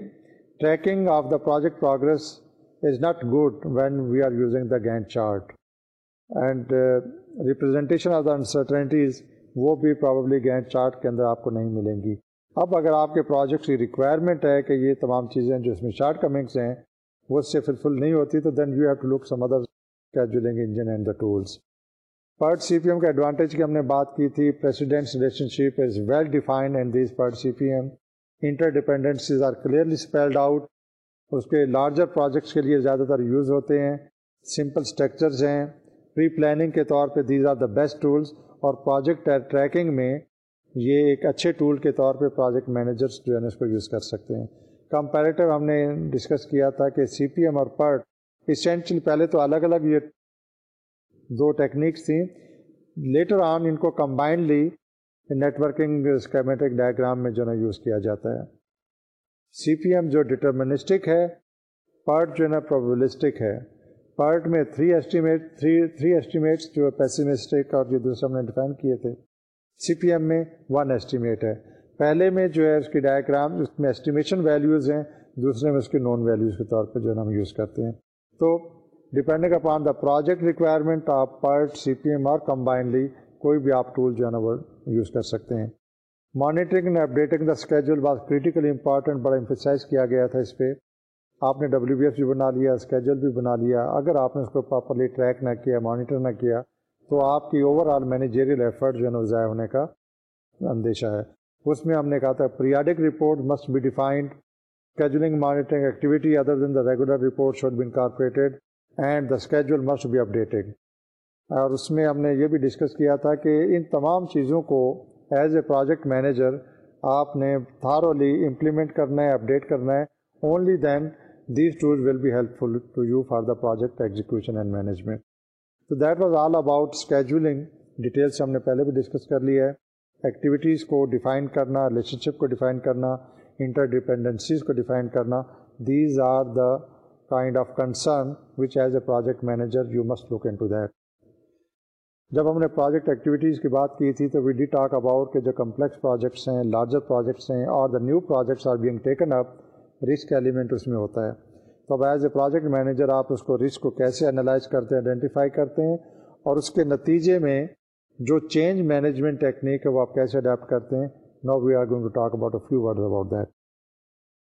A: tracking of the project progress is not good when we are using the Gantt chart and representation of the uncertainties وہ بھی پرابلی گینٹ چارٹ کے اندر آپ کو نہیں ملیں گی۔ اب اگر آپ کے پروجیکٹ کی ریکوائرمنٹ ہے کہ یہ تمام چیزیں جو اس میں شارٹ کمنگس ہیں وہ اس سے فلفل نہیں ہوتی تو then you have to look some other scheduling engine and the tools PERT C P M کے ایڈوانٹیج کی ہم نے بات کی تھی precedence relationship is well defined and these PERT C P M interdependencies are clearly spelled out اس کے larger projects کے لیے زیادہ تر یوز ہوتے ہیں سمپل اسٹرکچرز ہیں پری پلاننگ کے طور پہ these are the best tools اور پروجیکٹ ٹریکنگ میں یہ ایک اچھے ٹول کے طور پہ پروجیکٹ مینیجرس جو ہے اس کو یوز کر سکتے ہیں۔ کمپیریٹیو ہم نے ڈسکس کیا تھا کہ سی پی ایم اور پرٹ اسینشلی پہلے تو الگ الگ یہ دو ٹیکنیکس تھیں۔ لیٹر آن ان کو کمبائنڈلی نیٹورکنگ اسکیمیٹک ڈائیگرام میں جو نا یوز کیا جاتا ہے۔ سی پی ایم جو ڈٹرمنسٹک ہے پارٹ جو ہے نا پروبلسٹک ہے۔ پارٹ میں three estimate three three estimates جو پیسیمسٹک اور جو دوسرا ہم نے ڈیفائن کیے تھے۔ سی پی ایم میں ون ایسٹیمیٹ ہے۔ پہلے میں جو ہے اس کی ڈائیگرام اس میں اسٹیمیشن ویلیوز ہیں، دوسرے میں اس کی نان ویلیوز کے طور پہ جو ہے نا ہم یوز کرتے ہیں۔ تو depending upon the project requirement آپ پرٹ سی پی ایم اور کمبائنلی کوئی بھی آپ ٹول جو ہے نا وہ یوز کر سکتے ہیں monitoring and updating the schedule بات کریٹیکلی امپارٹنٹ بڑا امفیسائز کیا گیا تھا اس پہ آپ نے ڈبلیو بی ایف بھی بنا لیا اسکیجول بھی بنا لیا اگر آپ نے اس کو پراپرلی ٹریک نہ کیا مانیٹر نہ کیا تو آپ کی اوور آل مینیجیریل ایفرٹ جو ہے نا ضائع ہونے کا اندیشہ ہے اس میں ہم نے کہا تھا periodic report must be defined scheduling monitoring activity other then the regular report should be incorporated and the schedule must be updated اور اس میں ہم نے یہ بھی ڈسکس کیا تھا کہ ان تمام چیزوں کو ایز اے پروجیکٹ مینیجر آپ نے تھارولی امپلیمنٹ کرنا ہے اپڈیٹ کرنا ہے. Only then these tools will be helpful to you for the project execution and management تو that was all about scheduling details ہم نے پہلے بھی ڈسکس کر لیا ہے. ایکٹیویٹیز کو ڈیفائن کرنا ریلیشن شپ کو ڈیفائن کرنا انٹر ڈیپینڈنسیز کو ڈیفائن کرنا. These are the kind of concern which as a project manager you must look into that جب ہم نے پروجیکٹ ایکٹیویٹیز کی بات کی تھی تو وی ڈی ٹاک اباؤٹ کہ جو کمپلیکس پروجیکٹس ہیں لارجر پروجیکٹس ہیں، اور the new projects are being taken up risk element اس میں ہوتا ہے. تو اب ایز اے پروجیکٹ مینیجر آپ اس کو رسک کو کیسے انالائز کرتے ہیں آئیڈینٹیفائی کرتے ہیں، اور اس کے نتیجے میں جو چینج مینجمنٹ ٹیکنیک ہے وہ آپ کیسے اڈیپٹ کرتے ہیں. Now we are going to talk about a few word about that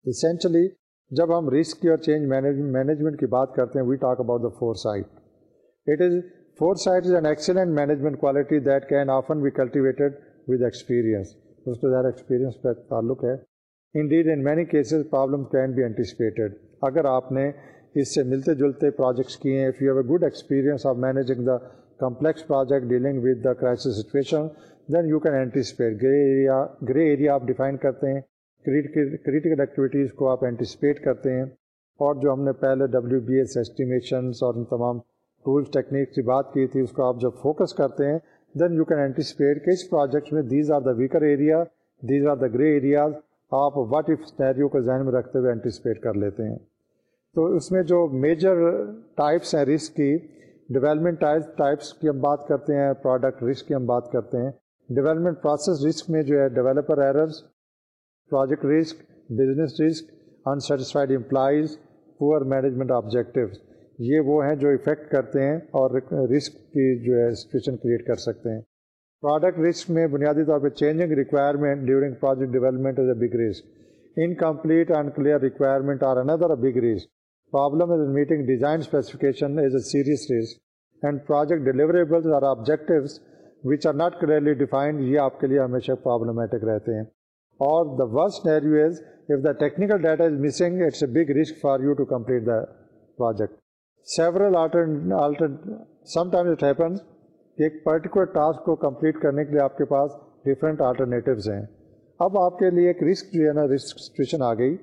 A: essentially جب ہم رسک کی اور چینج مینجمنٹ کی بات کرتے ہیں we talk about the foresight it is foresight is an excellent management quality that can often be cultivated with experience اس کو زیادہ ایکسپیرینس پہ تعلق ہے۔ Indeed in many cases problem can be anticipated اگر آپ نے اس سے ملتے جلتے پروجیکٹس کیے ہیں if you have a good experience of managing the complex project dealing with the crisis situation then you can anticipate grey area grey area آپ define کرتے ہیں۔ کریٹیکل ایکٹیویٹیز کو آپ اینٹیسپیٹ کرتے ہیں اور جو ہم نے پہلے ڈبلیو بی ایس ایسٹیمیشنس اور ان تمام ٹولس ٹیکنیک کی بات کی تھی، اس کو آپ جب فوکس کرتے ہیں دین یو کین اینٹیسپیٹ کہ اس پروجیکٹ میں these are the weaker area these are the grey areas آپ واٹ ایف سنیریو کو ذہن میں رکھتے ہوئے اینٹیسپیٹ کر لیتے ہیں۔ تو اس میں جو میجر ٹائپس ہیں رسک کی ڈیولپمنٹ ٹائپس کی ہم بات کرتے ہیں پروڈکٹ رسک کی ہم بات کرتے ہیں۔ ڈیولپمنٹ پروسیس رسک میں جو ہے developer errors project risk business risk unsatisfied employees poor management objectives یہ وہ ہیں جو افیکٹ کرتے ہیں اور رسک کی جو ہے سچویشن کریٹ کر سکتے ہیں۔ پروڈکٹ رسک میں بنیادی طور پہ changing requirement during project development is a big risk incomplete and clear requirement are another big risk problem is meeting design specification is a serious risk and project deliverable or objectives which are not clearly defined یہ آپ کے لیے ہمیشہ problematic رہتے ہیں۔ اور the worst scenario is if the technical data is missing it's a big risk for you to complete the project several sometimes it happens ایک particular task کو کمپلیٹ کرنے کے لیے آپ کے پاس ڈفرینٹ آلٹرنیٹیوز ہیں اب آپ کے لیے ایک رسک جو ہے نا رسک سچویشن آ گئی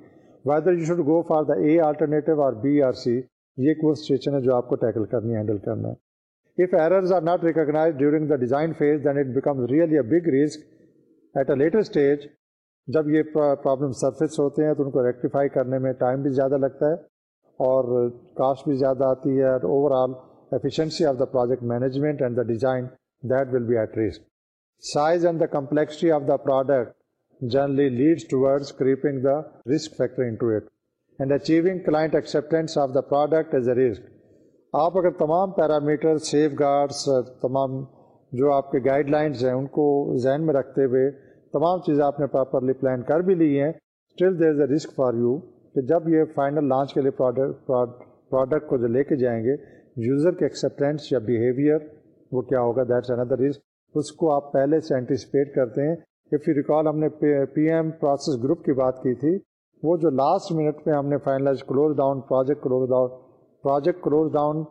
A: whether you should go for the A alternative اور بی آر سی یہ ایک وہ سچویشن ہے جو آپ کو ٹیکل کرنی ہے ہینڈل کرنا ہے if errors are not recognize during the design phase then it become really a big risk at a later stage جب یہ پرابلم سرفیس ہوتے ہیں تو ان کو ریکٹیفائی کرنے میں ٹائم بھی زیادہ لگتا ہے اور کاسٹ بھی زیادہ آتی ہے اور overall efficiency of the project management and the design that will be at risk size and the complexity of the product generally leads to word creeping the risk factor into it and achieving client acceptance of the product as a risk آپ اگر تمام parameter safeguards تمام جو آپ کے guidelines ہیں ان کو ذہن میں رکھتے ہوئے تمام چیزیں آپ نے پراپرلی پلان کر بھی لی ہیں. Still there is a risk for you کہ جب یہ فائنل لانچ کے لیے پروڈکٹ کو جو لے کے جائیں گے یوزر کے ایکسیپٹینس یا بیہیویئر وہ کیا ہوگا؟ دیٹس اندر رسک اس کو آپ پہلے سے اینٹیسپیٹ کرتے ہیں. اف یو ریکال ہم نے پی ایم پروسیس گروپ کی بات کی تھی. وہ جو لاسٹ منٹ میں ہم نے finalise close down project close down project close down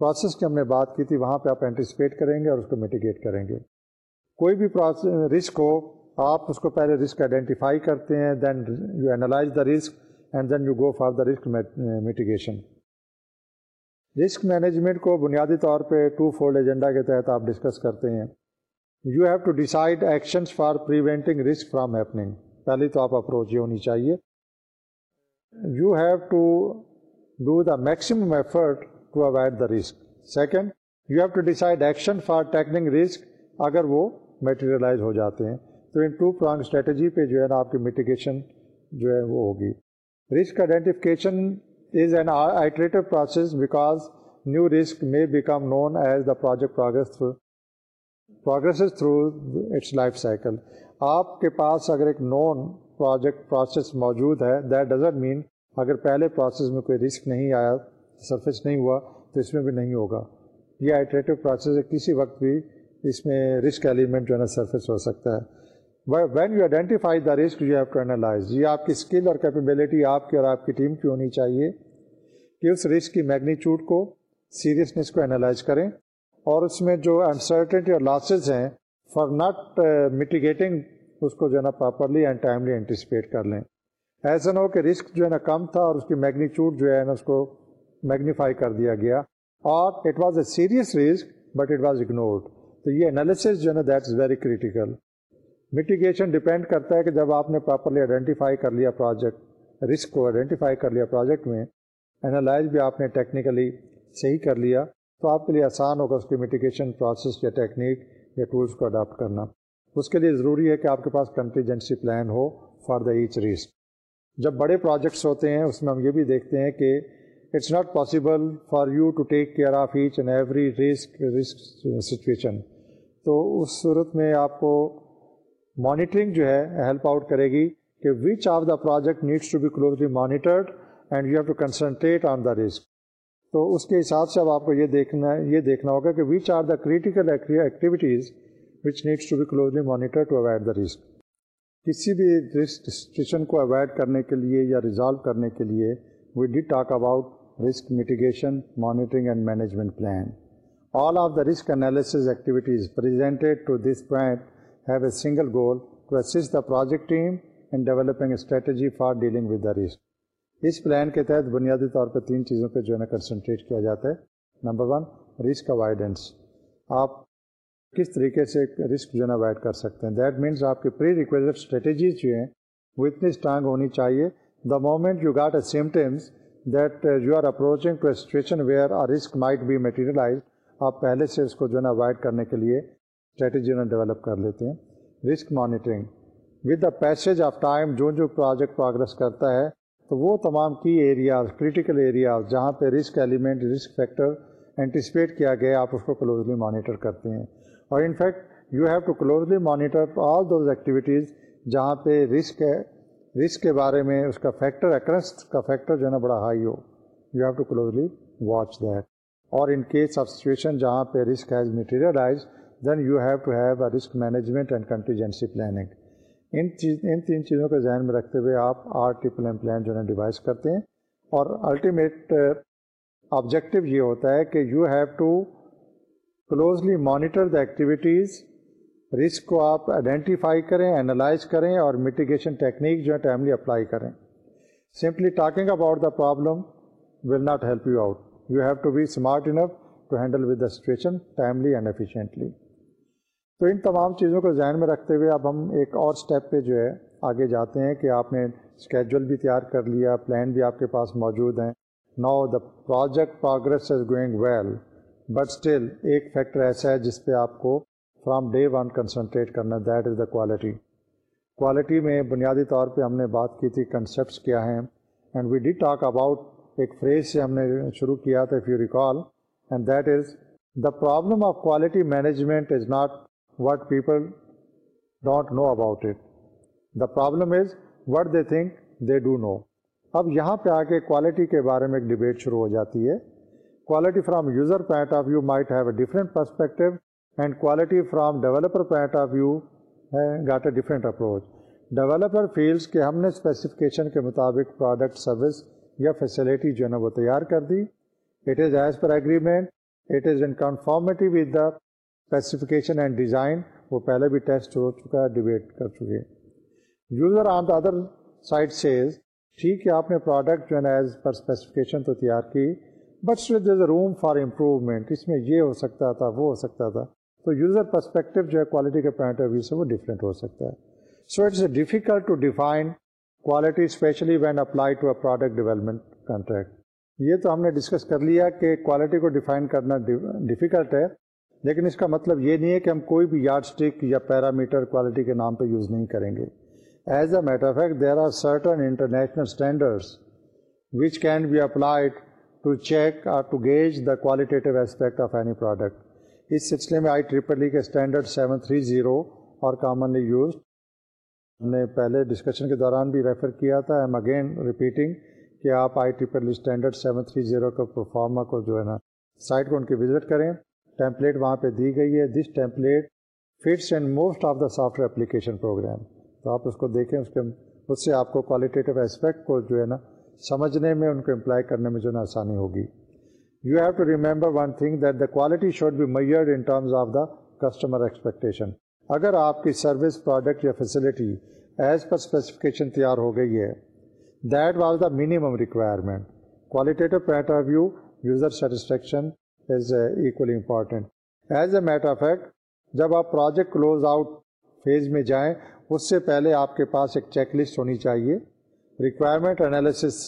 A: process کی ہم نے بات کی تھی، وہاں پہ آپ اینٹیسپیٹ کریں گے اور اس کو میٹیگیٹ کریں گے. کوئی بھی رسک ہو آپ اس کو پہلے رسک آئیڈینٹیفائی کرتے ہیں then you analyse the risk and then you go for the risk mitigation risk management کو بنیادی طور پہ ٹو فولڈ ایجنڈا کے تحت آپ ڈسکس کرتے ہیں۔ You have to decide actions for preventing risk from happening پہلی تو آپ اپروچ یہ ہونی چاہیے۔ You have to do the maximum effort to avoid the risk second you have to decide action for taking risk اگر وہ materialise ہو جاتے ہیں۔ تو ان ٹو پرانگ اسٹریٹجی پہ جو ہے نا آپ کی میٹیگیشن جو ہے وہ ہوگی۔ Risk identification is an iterative process because new risk may become known as the project progress through progresses through its life آپ کے پاس اگر ایک نون پروجیکٹ پروسیس موجود ہے دیٹ ڈزنٹ مین اگر پہلے پروسیس میں کوئی رسک نہیں آیا سرفیس نہیں ہوا، تو اس میں بھی نہیں ہوگا۔ یہ آئٹریٹو پروسیس کسی وقت بھی اس میں رسک ایلیمنٹ جو ہے نا سرفیس ہو سکتا ہے۔ When you identify the risk you have to analyse یہ آپ کی اسکل اور کیپیبلٹی آپ کی اور آپ کی ٹیم کی ہونی چاہیے کہ اس رسک کی میگنیچیوڈ کو سیریسنیس کو انالائز کریں اور اس میں جو انسرٹنٹی اور لاسز ہیں فار ناٹ میٹیگیٹنگ اس کو جو ہے نا پراپرلی اینڈ ٹائملی انٹیسپیٹ کر لیں ایسا نہ ہو کہ رسک جو ہے نا کم تھا اور اس کی میگنیچیوڈ جو ہے نا اس کو میگنیفائی کر دیا گیا اور it was a serious risk but it was ignored تو یہ انالیسز جو ہے نا that is very critical mitigation depend کرتا ہے کہ جب آپ نے پراپرلی آئیڈینٹیفائی کر لیا پروجیکٹ رسک کو آئیڈینٹیفائی کر لیا پروجیکٹ میں انالائز بھی آپ نے ٹیکنیکلی صحیح کر لیا، تو آپ کے لیے آسان ہوگا اس کی میٹیگیشن پروسیس یا ٹیکنیک یا ٹولس کو اڈاپٹ کرنا۔ اس کے لیے ضروری ہے کہ آپ کے پاس کنٹیجنسی پلان ہو فار دا ایچ رسک جب بڑے پروجیکٹس ہوتے ہیں، اس میں ہم یہ بھی دیکھتے ہیں کہ it's not possible for you to take care of each and every risk risk situation تو اس صورت میں آپ کو مانیٹرنگ جو ہے ہیلپ آؤٹ کرے گی کہ which of the project needs to be closely monitored and you have to concentrate on the risk تو اس کے حساب سے اب آپ کو یہ دیکھنا یہ دیکھنا ہوگا کہ which are the critical activities which needs to be closely monitor to avoid the risk کسی بھی رسک سچویشن کو اوائڈ کرنے کے لیے یا ریزالو کرنے کے لیے we did talk about risk mitigation monitoring and management plan all of the risk analysis activities presented to this point have a single goal to assist the project team in developing strategy for dealing with the risk us plan کے تحت بنیادی طور پہ تین چیزوں پہ جو ہے نا کنسنٹریٹ کیا جاتا ہے. نمبر ون رسک اوائڈنس آپ کس طریقے سے رسک جو ہے نا اوائڈ کر سکتے ہیں؟ دیٹ مینس آپ کی پری ریکویزٹ اسٹریٹجیز جو ہیں وہ اتنی اسٹرانگ ہونی چاہیے. The moment you got a symptoms that you are approaching to a situation where a risk might be materialise آپ پہلے سے اس کو جو ہے نا اوائڈ کرنے کے لیے اسٹریٹجی جو ڈیولپ کر لیتے ہیں۔ Risk monitoring. With the passage of time جو جو پروجیکٹ پروگرس کرتا ہے، تو وہ تمام کی ایریاز کریٹیکل ایریاز جہاں پہ risk element risk factor anticipate کیا گیا، آپ اس کو کلوزلی مانیٹر کرتے ہیں۔ اور in fact you have to closely monitor all those activities جہاں پہ رسک ہے۔ رسک کے بارے میں اس کا فیکٹر اکرنس کا فیکٹر جو ہے نا بڑا high who. You have to closely watch that اور ان کیس آف سچویشن جہاں پہ risk has materialise then you have to have a risk management and contingency planning ان چیز ان تین چیزوں کو ذہن میں رکھتے ہوئے آپ آر ٹریپل ایم پلان جو ہے ڈیوائز کرتے ہیں اور الٹیمیٹ آبجیکٹو uh, یہ ہوتا ہے کہ you have to closely monitor the activities risk کو آپ آئیڈینٹیفائی کریں انالائز کریں اور میٹیگیشن ٹیکنیک جو ہے ٹائملی اپلائی کریں. Simply talking about the problem will not help you out you have to be smart enough to handle with the situation timely and efficiently تو ان تمام چیزوں کو ذہن میں رکھتے ہوئے اب ہم ایک اور اسٹیپ پہ جو ہے آگے جاتے ہیں کہ آپ نے اسکیجول بھی تیار کر لیا پلان بھی آپ کے پاس موجود ہیں۔ Now the project progress is going well but still ایک فیکٹر ایسا ہے جس پہ آپ کو فرام ڈے ون کنسنٹریٹ کرنا that is the quality quality میں بنیادی طور پہ ہم نے بات کی تھی کنسیپٹس کیا ہیں۔ And we did talk about ایک فریز سے ہم نے شروع کیا تھا if you recall and that is the problem of quality management is not what people don't know about it the problem is what they think they do know اب یہاں پہ آ کے کوالٹی کے بارے میں ایک ڈبیٹ شروع ہو جاتی ہے۔ Quality from user point of view might have a different perspective and quality from developer point of view got a different approach developer fields کہ ہم نے اسپیسیفکیشن کے مطابق پروڈکٹ سروس یا فیسلٹی جو ہے نا وہ تیار کر دی۔ It is as per agreement it is in conformity with the specification and design وہ پہلے بھی ٹیسٹ ہو چکا ہے ڈبیٹ کر چکے user on the other side says ٹھیک ہے، آپ نے پروڈکٹ جو ہے نا ایز پر اسپیسیفکیشن تو تیار کی but is a room for improvement اس میں یہ ہو سکتا تھا، وہ ہو سکتا تھا۔ تو یوزر پرسپیکٹو جو ہے کوالٹی کے پوائنٹ آف ویو سے وہ ڈفرینٹ ہو سکتا ہے۔ So it's a difficult to define quality especially when apply to a product development contract یہ تو ہم نے ڈسکس کر لیا کہ کوالٹی کو ڈیفائن کرنا ڈیفیکلٹ ہے۔ لیکن اس کا مطلب یہ نہیں ہے کہ ہم کوئی بھی یارڈ اسٹک یا پیرامیٹر کوالٹی کے نام پہ یوز نہیں کریں گے۔ As a matter fact there are certain international standards which can be applied to check or to gauge the qualitative aspect of any product اس سلسلے میں آئی ٹریپل ای کے اسٹینڈرڈ سیون تھری زیرو اور commonly use ہم نے پہلے discussion کے دوران بھی ریفر کیا تھا۔ ایم اگین ریپیٹنگ کہ آپ I triple E standard seven three zero کا پرفارما کو جو ہے نا سائٹ کو ان کی وزٹ کریں۔ ٹیمپلیٹ وہاں پہ دی گئی ہے۔ This template fits and most of the software application program تو آپ اس کو دیکھیں، اس کے اس سے آپ کو کوالٹیٹیو اسپیکٹ کو جو ہے نا سمجھنے میں، ان کو امپلائی کرنے میں جو ہے نا آسانی ہوگی۔ You have to remember one thing that the quality should be measured in terms of the customer expectation اگر آپ کی سروس پروڈکٹ یا فیسلٹی ایز پر اسپیسیفکیشن تیار ہو گئی ہے that was the minimum requirement qualitative point of view user satisfaction is equally important as a matter of fact جب آپ پروجیکٹ کلوز آؤٹ فیز میں جائیں، اس سے پہلے آپ کے پاس ایک چیک لسٹ ہونی چاہیے۔ ریکوائرمنٹ انالیسس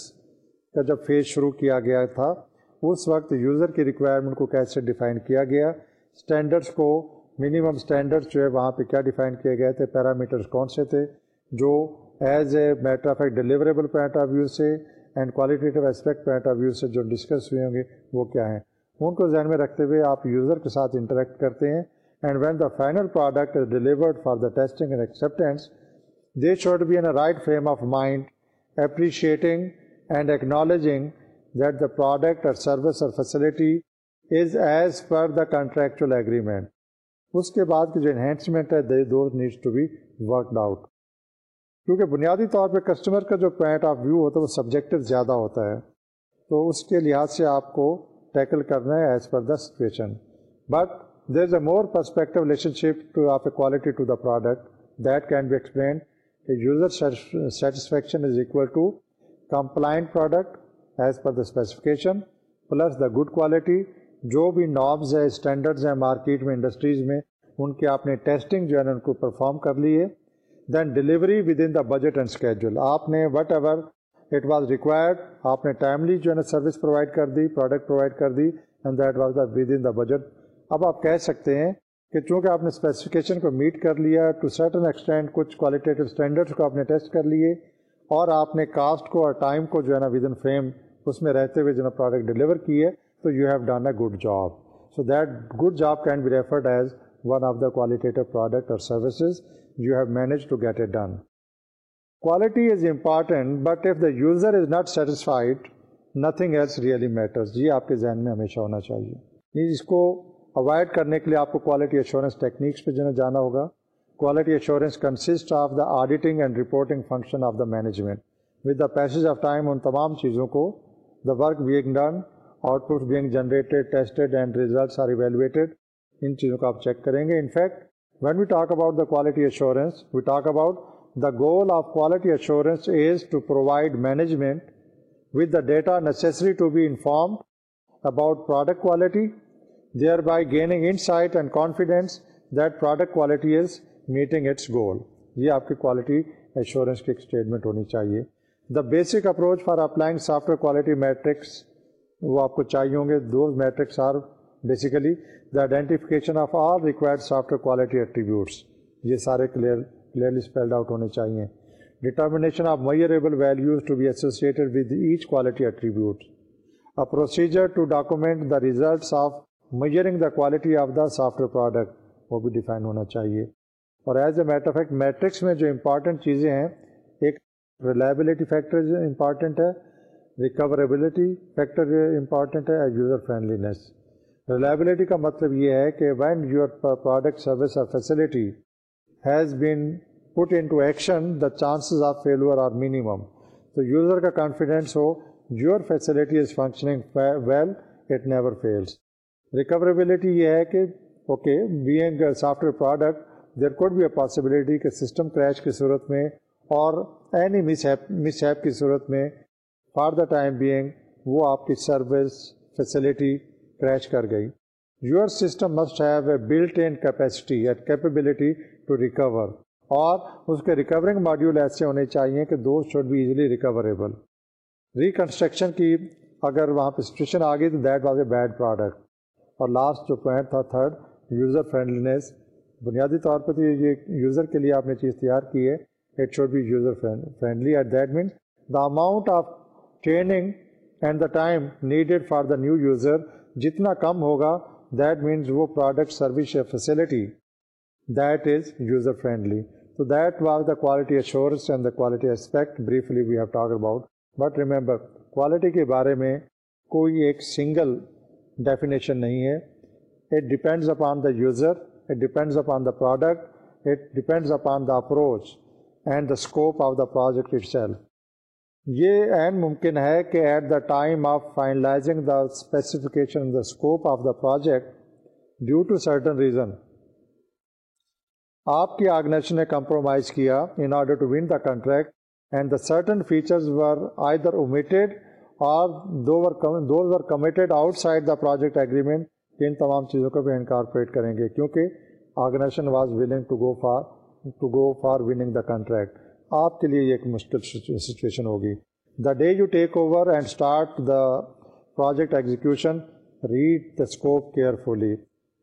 A: کا جب فیز شروع کیا گیا تھا، اس وقت یوزر کی ریکوائرمنٹ کو کیسے ڈیفائن کیا گیا؟ اسٹینڈرڈس کو منیمم اسٹینڈرڈس جو ہے، وہاں پہ کیا ڈیفائن کیے گئے تھے؟ پیرامیٹرس کون سے تھے؟ جو ایز اے میٹر آف ایک ڈیلیوریبل پوائنٹ آف ویو سے and qualitative aspect point of view سے جو ڈسکس ہوئے ہوں گے، وہ کیا ہیں؟ ان کو ذہن میں رکھتے ہوئے آپ یوزر کے ساتھ انٹریکٹ کرتے ہیں and when the final product is delivered for the testing and acceptance they should be in a right frame of mind appreciating and acknowledging that the product اور سروس اور facility is as per the contractual agreement اس کے بعد کی جو enhancement ہے they do needs to be worked out کیونکہ بنیادی طور پہ کسٹمر کا جو پوائنٹ آف ویو ہوتا ہے وہ سبجیکٹو زیادہ ہوتا ہے تو اس کے لحاظ سے آپ کو ٹیکل کرنا ہے as per the situation but there is a more perspective relationship to of a quality to the product that can be explain user satisfaction is equal to compliant product as per the specification plus the good quality جو بھی نابز ہے standards ہیں market میں industries میں ان کی آپ نے ٹیسٹنگ جو ہے نا ان کو پرفارم کر لی ہے then delivery within the budget and schedule آپ نے whatever it was required آپ نے ٹائملی جو ہے نا سروس پرووائڈ کر دی پروڈکٹ پرووائڈ کر دی and that was the within the budget اب آپ کہہ سکتے ہیں کہ چونکہ آپ نے اسپیسیفکیشن کو میٹ کر لیا ٹو سرٹن ایکسٹینڈ کچھ کوالٹیٹیو اسٹینڈرڈس کو آپ نے ٹیسٹ کر لیے، اور آپ نے کاسٹ کو اور ٹائم کو جو ہے نا ود ان فریم اس میں رہتے ہوئے جو ہے نا پروڈکٹ ڈلیور کی ہے، تو you have done a good job so that good job can be referred as one of the qualitative product اور services you have manage to get a done quality is important but if the user is not satisfied nothing else really matters یہ آپ کے ذہن میں ہمیشہ ہونا چاہیے۔ اس کو اوائڈ کرنے کے لیے آپ کو کوالٹی ایشورنس ٹیکنیکس پہ جو جانا ہوگا۔ Quality assurance consist of the auditing and reporting function of the management with the pieces of time ان تمام چیزوں کو the work being done output being generated tested and results are evaluated ان چیزوں کو آپ چیک کریں گے۔ In fact when we talk about the quality assurance we talk about the goal of quality assurance is to provide management with the data necessary to be informed about product quality thereby gaining insight and confidence that product quality is meeting its goal یہ آپ کی quality assurance کی ایک statement ہونی چاہیے the basic approach for applying software quality metrics وہ آپ کو چاہیے ہوں گے the metrics are basically the identification of all required software quality attributes یہ سارے کلیئر کلیئرلی اسپیلڈ آؤٹ ہونے چاہیے۔ Determination of measurable values to be associated with each quality attribute a procedure to document the results of measuring the quality of the software product وہ بھی define ہونا چاہیے۔ اور as a matter fact metrics میں جو important چیزیں ہیں، ایک ریلائبلٹی فیکٹر امپارٹنٹ ہے ریکوریبلٹی فیکٹر امپارٹنٹ ہے یوزر فرینڈلینس ریلائبلٹی کا مطلب یہ ہے کہ وین یور پروڈکٹ سروس اور facility has been put into action the chances of failure are minimum تو یوزر کا confidence who your facility is functioning well it never fails recoverability یہ ہے کہ okay being software product there could be a possibility کہ system crash کی صورت میں اور اینی مس مس ایپ کی صورت میں فار دا ٹائم بینگ وہ آپ کی سروس فیسلٹی کریش کر گئی your system must have a built in capacity at capability to recover اور اس کے ریکورنگ ماڈیول ایسے ہونے چاہیے کہ they should be easily recoverable reconstruction کی اگر وہاں پہ سچویشن آ گئی تو that was a bad product اور لاسٹ جو پوائنٹ تھا تھرڈ یوزر فرینڈلینس بنیادی طور پہ تو یہ یوزر کے لیے آپ نے چیز تیار کی ہے. It should be user friendly at that means the amount of training and the time needed for the new user جتنا کم ہوگا دیٹ مینس وہ پروڈکٹ سروس یا facility that is user friendly تو that was the quality assurance and the quality aspect briefly we have talk about but remember quality کے بارے میں کوئی ایک سنگل ڈیفینیشن نہیں ہے. It depends upon the user it depends upon the product it depends upon the approach and the scope of the project itself یہ عین ممکن ہے کہ at the time of finalizing the specification the scope of the project due to certain reason آپ کی organisation نے compromise کیا in order to win the contract and the certain features were either omitted اور those were committed outside the project agreement ان تمام چیزوں کو بھی incorporate کریں گے کیونکہ organisation was willing to go for to go for winning the contract آپ کے لیے یہ ایک مشکل سچویشن ہوگی۔ The day you take over and start the project execution read the scope carefully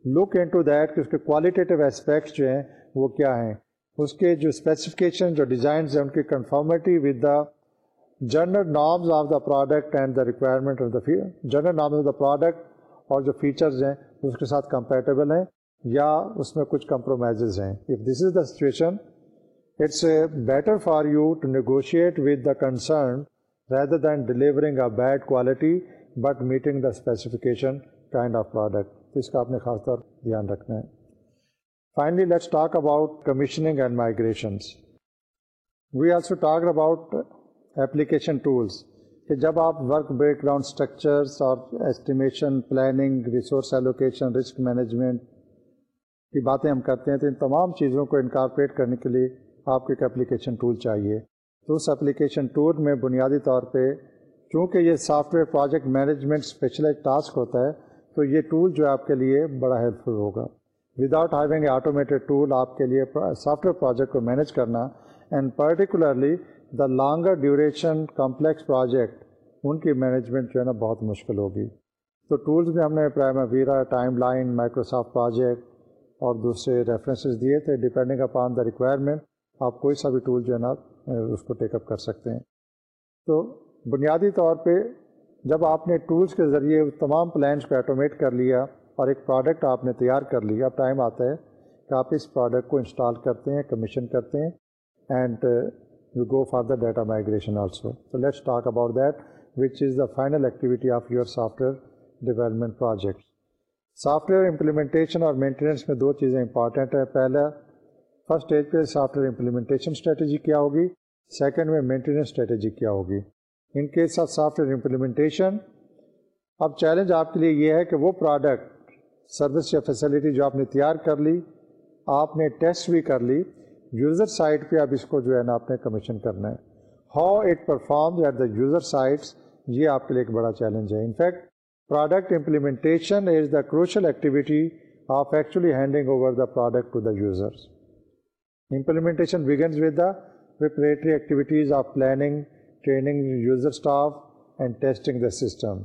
A: look into that کہ اس کے کوالٹیٹیو اسپیکٹس جو ہیں، وہ کیا ہیں۔ اس کے جو اسپیسیفکیشن جو ڈیزائنز ہیں، ان کی conformity with the general norms of the product and the requirement of the general norms of the product اور جو فیچرز ہیں اس کے ساتھ کمپیٹیبل ہیں یا اس میں کچھ کمپرومائزز ہیں۔ If this is the situation it's better for you to negotiate with the concern rather than delivering a bad quality but meeting the specification kind of product تو اس کا آپ نے خاص طور دھیان رکھنا ہے finally let's talk about commissioning and migrations we also talk about application tools کہ جب آپ ورک بریک گراؤنڈ اسٹرکچرس اور estimation planning resource allocation risk management کی باتیں ہم کرتے ہیں تو ان تمام چیزوں کو انکارپریٹ کرنے کے لیے آپ کو ایک اپلیکیشن ٹول چاہیے۔ تو اس اپلیکیشن ٹول میں بنیادی طور پہ چونکہ یہ software project management specialize task ہوتا ہے، تو یہ ٹول جو ہے آپ کے لیے بڑا ہیلپ فل ہوگا۔ Without having a automated tool آپ کے لیے سافٹ ویئر پروجیکٹ کو مینیج کرنا and particularly the longer duration complex project ان کی مینجمنٹ جو ہے نا بہت مشکل ہوگی۔ تو ٹولز میں ہم نے Primavera timeline Microsoft project اور دوسرے ریفرنسز دیے تھے ڈپینڈنگ اپان دا ریکوائرمنٹ آپ کوئی سا بھی ٹول جو ہے نا اس کو ٹیک اپ کر سکتے ہیں۔ تو بنیادی طور پہ جب آپ نے ٹولز کے ذریعے تمام پلانس کو ایٹومیٹ کر لیا اور ایک پروڈکٹ آپ نے تیار کر لیا اب ٹائم آتا ہے کہ آپ اس پروڈکٹ کو انسٹال کرتے ہیں کمیشن کرتے ہیں and you go for the data migration also تو let's talk about that which is the final activity of your software development project software implementation اور مینٹیننس میں دو چیزیں امپارٹنٹ ہیں۔ پہلا فرسٹ اسٹیج پہ سافٹ ویئر امپلیمنٹیشن اسٹریٹجی کیا ہوگی. سیکنڈ میں مینٹیننس اسٹریٹجی کیا ہوگی. In case of software implementation اب چیلنج آپ کے لیے یہ ہے کہ وہ پروڈکٹ سروس یا فیسلٹی جو آپ نے تیار کر لی، آپ نے ٹیسٹ بھی کر لی. یوزر سائٹ پہ اب اس کو جو ہے نا آپ نے کمیشن کرنا ہے. How it perform at the user sites یہ آپ کے لیے ایک بڑا چیلنج ہے. In fact product implementation is the crucial activity of actually handing over the product to the users implementation begins with the preparatory activities of planning training user staff and testing the system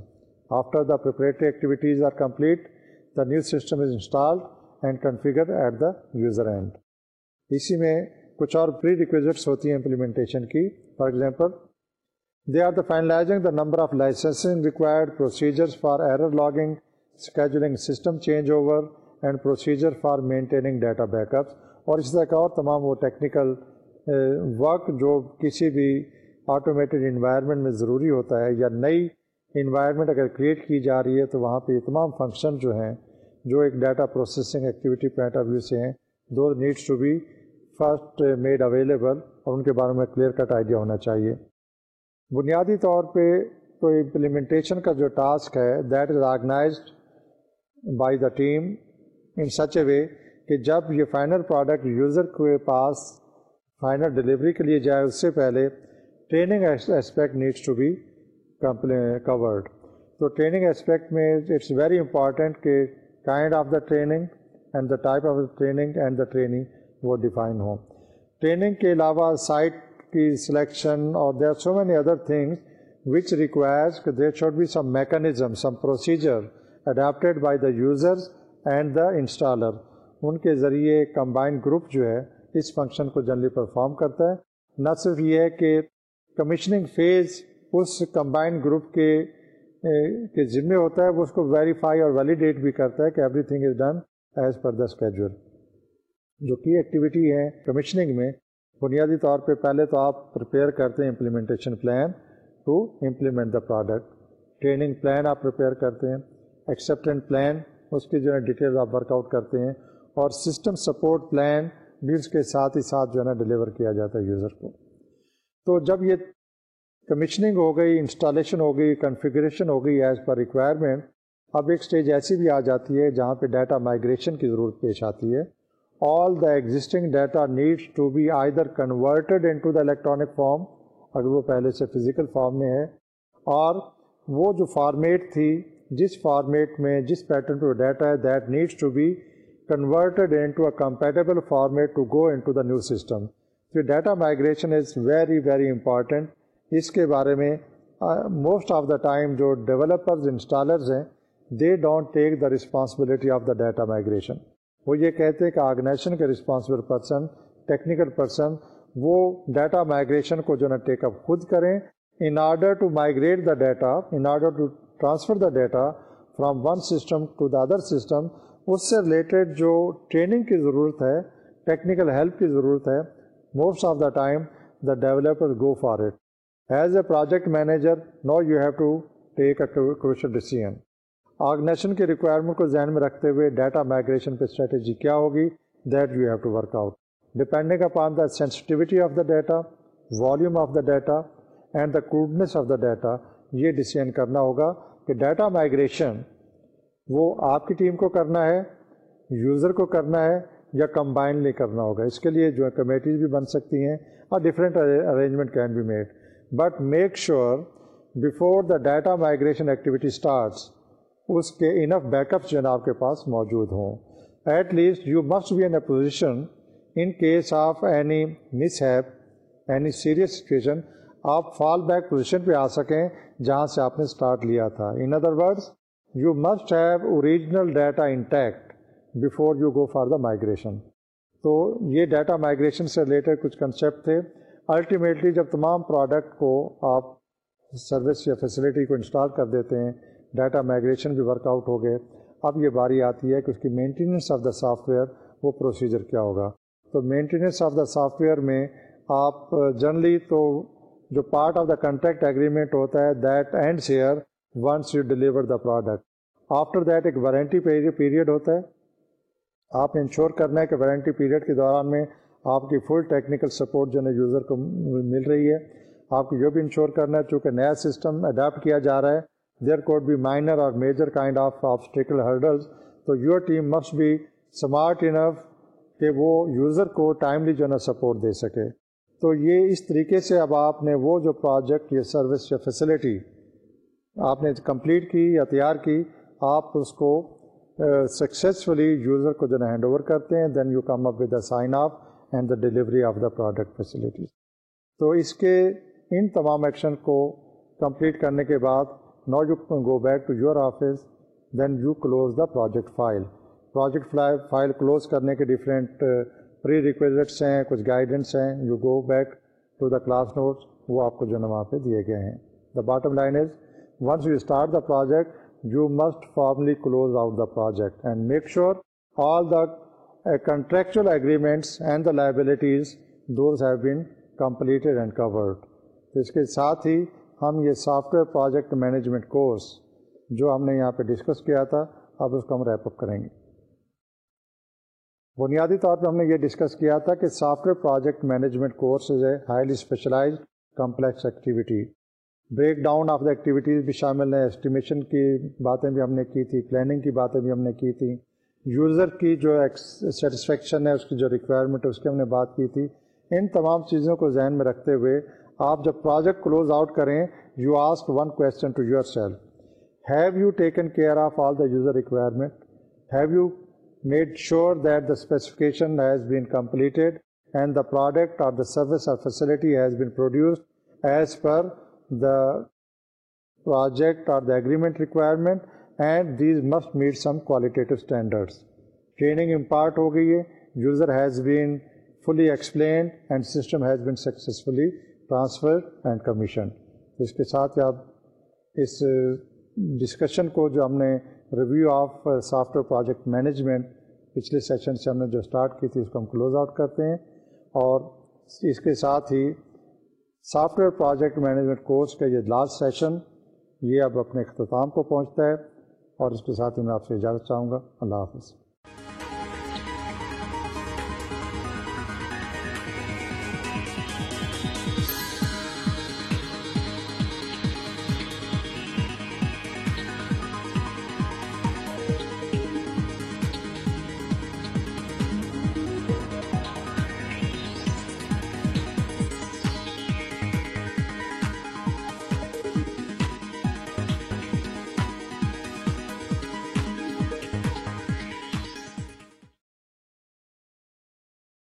A: after the preparatory activities are complete the new system is installed and configure at the user end اسی میں کچھ اور پری requisites ہوتی ہیں implementation کی. For example They are the finalizing the number of licensing required, procedures for error logging, scheduling system changeover, and procedure for maintaining data backups. اور اس طرح کا اور تمام وہ ٹیکنیکل ورک جو کسی بھی آٹومیٹڈ انوائرمنٹ میں ضروری ہوتا ہے یا نئی انوائرمنٹ اگر کریٹ کی جا رہی ہے تو وہاں پہ یہ تمام فنکشن جو ہیں، جو ایک data processing activity point of view سے ہیں، دو needs to be first made available اور ان کے بارے میں کلیئر کٹ آئیڈیا ہونا چاہیے۔ بنیادی طور پہ تو امپلیمنٹیشن کا جو ٹاسک ہے that is organized by the team in such a way کہ جب یہ فائنل پروڈکٹ یوزر کے پاس فائنل ڈلیوری کے لیے جائے، اس سے پہلے training aspect needs to be covered تو ٹریننگ اسپیکٹ میں اٹس ویری امپارٹینٹ کہ kind of the training and the type of the training and the training وہ ڈیفائن ہو ٹریننگ کے علاوہ سائٹ کی سلیکشن اور there so many other things which requires there should be some mechanism some procedure adapted by the users and the installer ان کے ذریعے combined group جو ہے، اس فنکشن کو جنرلی پرفارم کرتا ہے۔ نہ صرف یہ ہے کہ کمیشننگ فیز اس کمبائنڈ گروپ کے کے ذمے ہوتا ہے، وہ اس کو ویریفائی اور ویلیڈیٹ بھی کرتا ہے کہ everything is done as per the schedule جو کی ایکٹیویٹی ہے کمیشننگ میں، بنیادی طور پہ پہلے تو آپ پریپیئر کرتے ہیں implementation plan to implement the product training plan آپ پریپیئر کرتے ہیں۔ ایکسیپٹنٹ پلان اس کی جو ہے ڈیٹیل آپ ورک آؤٹ کرتے ہیں۔ اور سسٹم سپورٹ پلان نیوز کے ساتھ ہی ساتھ جو ہے نا ڈلیور کیا جاتا ہے یوزر کو۔ تو جب یہ کمیشننگ ہو گئی انسٹالیشن ہو گئی کنفیگریشن ہو گئی ایز پر ریکوائرمنٹ اب ایک اسٹیج ایسی بھی آ جاتی ہے جہاں پہ ڈیٹا مائگریشن کی ضرورت پیش آتی ہے۔ All the existing data needs to be either converted into the electronic form اگر وہ پہلے سے فزیکل فارم میں ہے، اور وہ جو فارمیٹ تھی، جس فارمیٹ میں، جس پیٹرن پہ ڈیٹا ہے that needs to be converted into a compatible format to go into the new system تو data migration is very very important اس کے بارے میں موسٹ آف دا ٹائم جو ڈیولپرز انسٹالرز ہیں they don't take the responsibility of the data migration وہ یہ کہتے ہیں کہ آرگنائزیشن کے رسپانسبل پرسن ٹیکنیکل پرسن وہ ڈیٹا مائگریشن کو جو نا ٹیک اپ خود کریں in order to migrate the data in order to transfer the data from one system to the other system اس سے ریلیٹڈ جو ٹریننگ کی ضرورت ہے ٹیکنیکل ہیلپ کی ضرورت ہے most of the time the developer go for it as a project manager now you have to take a crucial decision organization کی requirement کو ذہن میں رکھتے ہوئے ڈیٹا مائگریشن پہ اسٹریٹجی کیا ہوگی that you have to work out depending upon the sensitivity of the data volume of the data and the crudeness of the data یہ ڈسیزن کرنا ہوگا کہ ڈیٹا مائگریشن وہ آپ کی ٹیم کو کرنا ہے، یوزر کو کرنا ہے یا کمبائنلی کرنا ہوگا۔ اس کے لیے جو ہے کمیٹیز بھی بن سکتی ہیں اور different arrangement can be made but make sure before the data migration activity starts اس کے انف بیک اپس جو ہے آپ کے پاس موجود ہوں۔ At least you must be in a position in case of any mishap any serious situation آپ fall back position پہ آ سکیں جہاں سے آپ نے اسٹارٹ لیا تھا۔ In other words you must have original data intact before you go for the migration تو یہ ڈیٹا مائگریشن سے ریلیٹڈ کچھ کنسیپٹ تھے۔ الٹیمیٹلی جب تمام پروڈکٹ کو آپ سروس یا فیسلٹی کو انسٹال کر دیتے ہیں ڈیٹا مائگریشن بھی ورک آؤٹ ہو گئے۔ اب یہ باری آتی ہے کہ اس کی maintenance of the software وہ پروسیجر کیا ہوگا۔ تو maintenance of the software میں آپ جنرلی تو جو part of the contract agreement ہوتا ہے that and share once you deliver the product after that ایک وارنٹی پیریڈ ہوتا ہے۔ آپ نے انشور کرنا ہے کہ وارنٹی پیریڈ کے دوران میں آپ کی فل ٹیکنیکل سپورٹ جو ہے یوزر کو مل رہی ہے۔ آپ کو یہ بھی انشور کرنا ہے، چونکہ نیا سسٹم اڈاپٹ کیا جا رہا ہے۔ There could be minor or major kind of obstacle hurdles تو your team must be smart enough کہ وہ یوزر کو ٹائملی جو ہے نا سپورٹ دے سکے۔ تو یہ اس طریقے سے اب آپ نے وہ جو پروجیکٹ یا سروس یا فیسلٹی آپ نے کمپلیٹ کی یا تیار کی، آپ اس کو سکسیزفلی یوزر کو جو ہے ہینڈ اوور کرتے ہیں then you come up with the sign off and the delivery of the product facilities تو اس کے ان تمام ایکشن کو کمپلیٹ کرنے کے بعد now you go back to your office then you close the project file project file close کرنے کے ڈفرینٹ پری ریکویزٹس ہیں، کچھ گائیڈنس ہیں you go back to the class notes وہ آپ کو جو ہے وہاں پہ دیے گئے ہیں. The bottom line is once you start the project you must formally close out the project and make sure all the uh, contractual agreements and the liabilities, those have been completed and covered. اس کے ساتھ ہی ہم یہ software project management course جو ہم نے یہاں پہ ڈسکس کیا تھا اب اس کو ہم ریپ اپ کریں گے بنیادی طور پہ ہم نے یہ ڈسکس کیا تھا کہ software project management course is a highly specialized complex activity break down of the activities بھی شامل ہیں اسٹیمیشن کی باتیں بھی ہم نے کی تھی پلاننگ کی باتیں بھی ہم نے کی تھی۔ یوزر کی جو سیٹسفیکشن ہے، اس کی جو ریکوائرمنٹ ہے، اس کی ہم نے بات کی تھی۔ ان تمام چیزوں کو ذہن میں رکھتے ہوئے آپ جب پروجیکٹ کلوز آؤٹ کریں you ask one question to yourself have you taken care of all the user requirement have you made sure that the specification has been completed and the product or the service or facility has been produced as per the project or the agreement requirement and these must meet some qualitative standards. Training impart ہو گئی ہے user has been fully explained and system has been successfully transferred and commissioned. اس کے ساتھ آپ اس discussion کو جو ہم نے review of software project management پچھلے سیشن سے ہم نے جو اسٹارٹ کی تھی اس کو ہم کلوز آؤٹ کرتے ہیں اور اس کے ساتھ ہی software project management course کا یہ لاسٹ سیشن یہ اب اپنے اختتام کو پہنچتا ہے اور اس کے ساتھ ہی میں آپ سے اجازت چاہوں گا۔ اللہ حافظ۔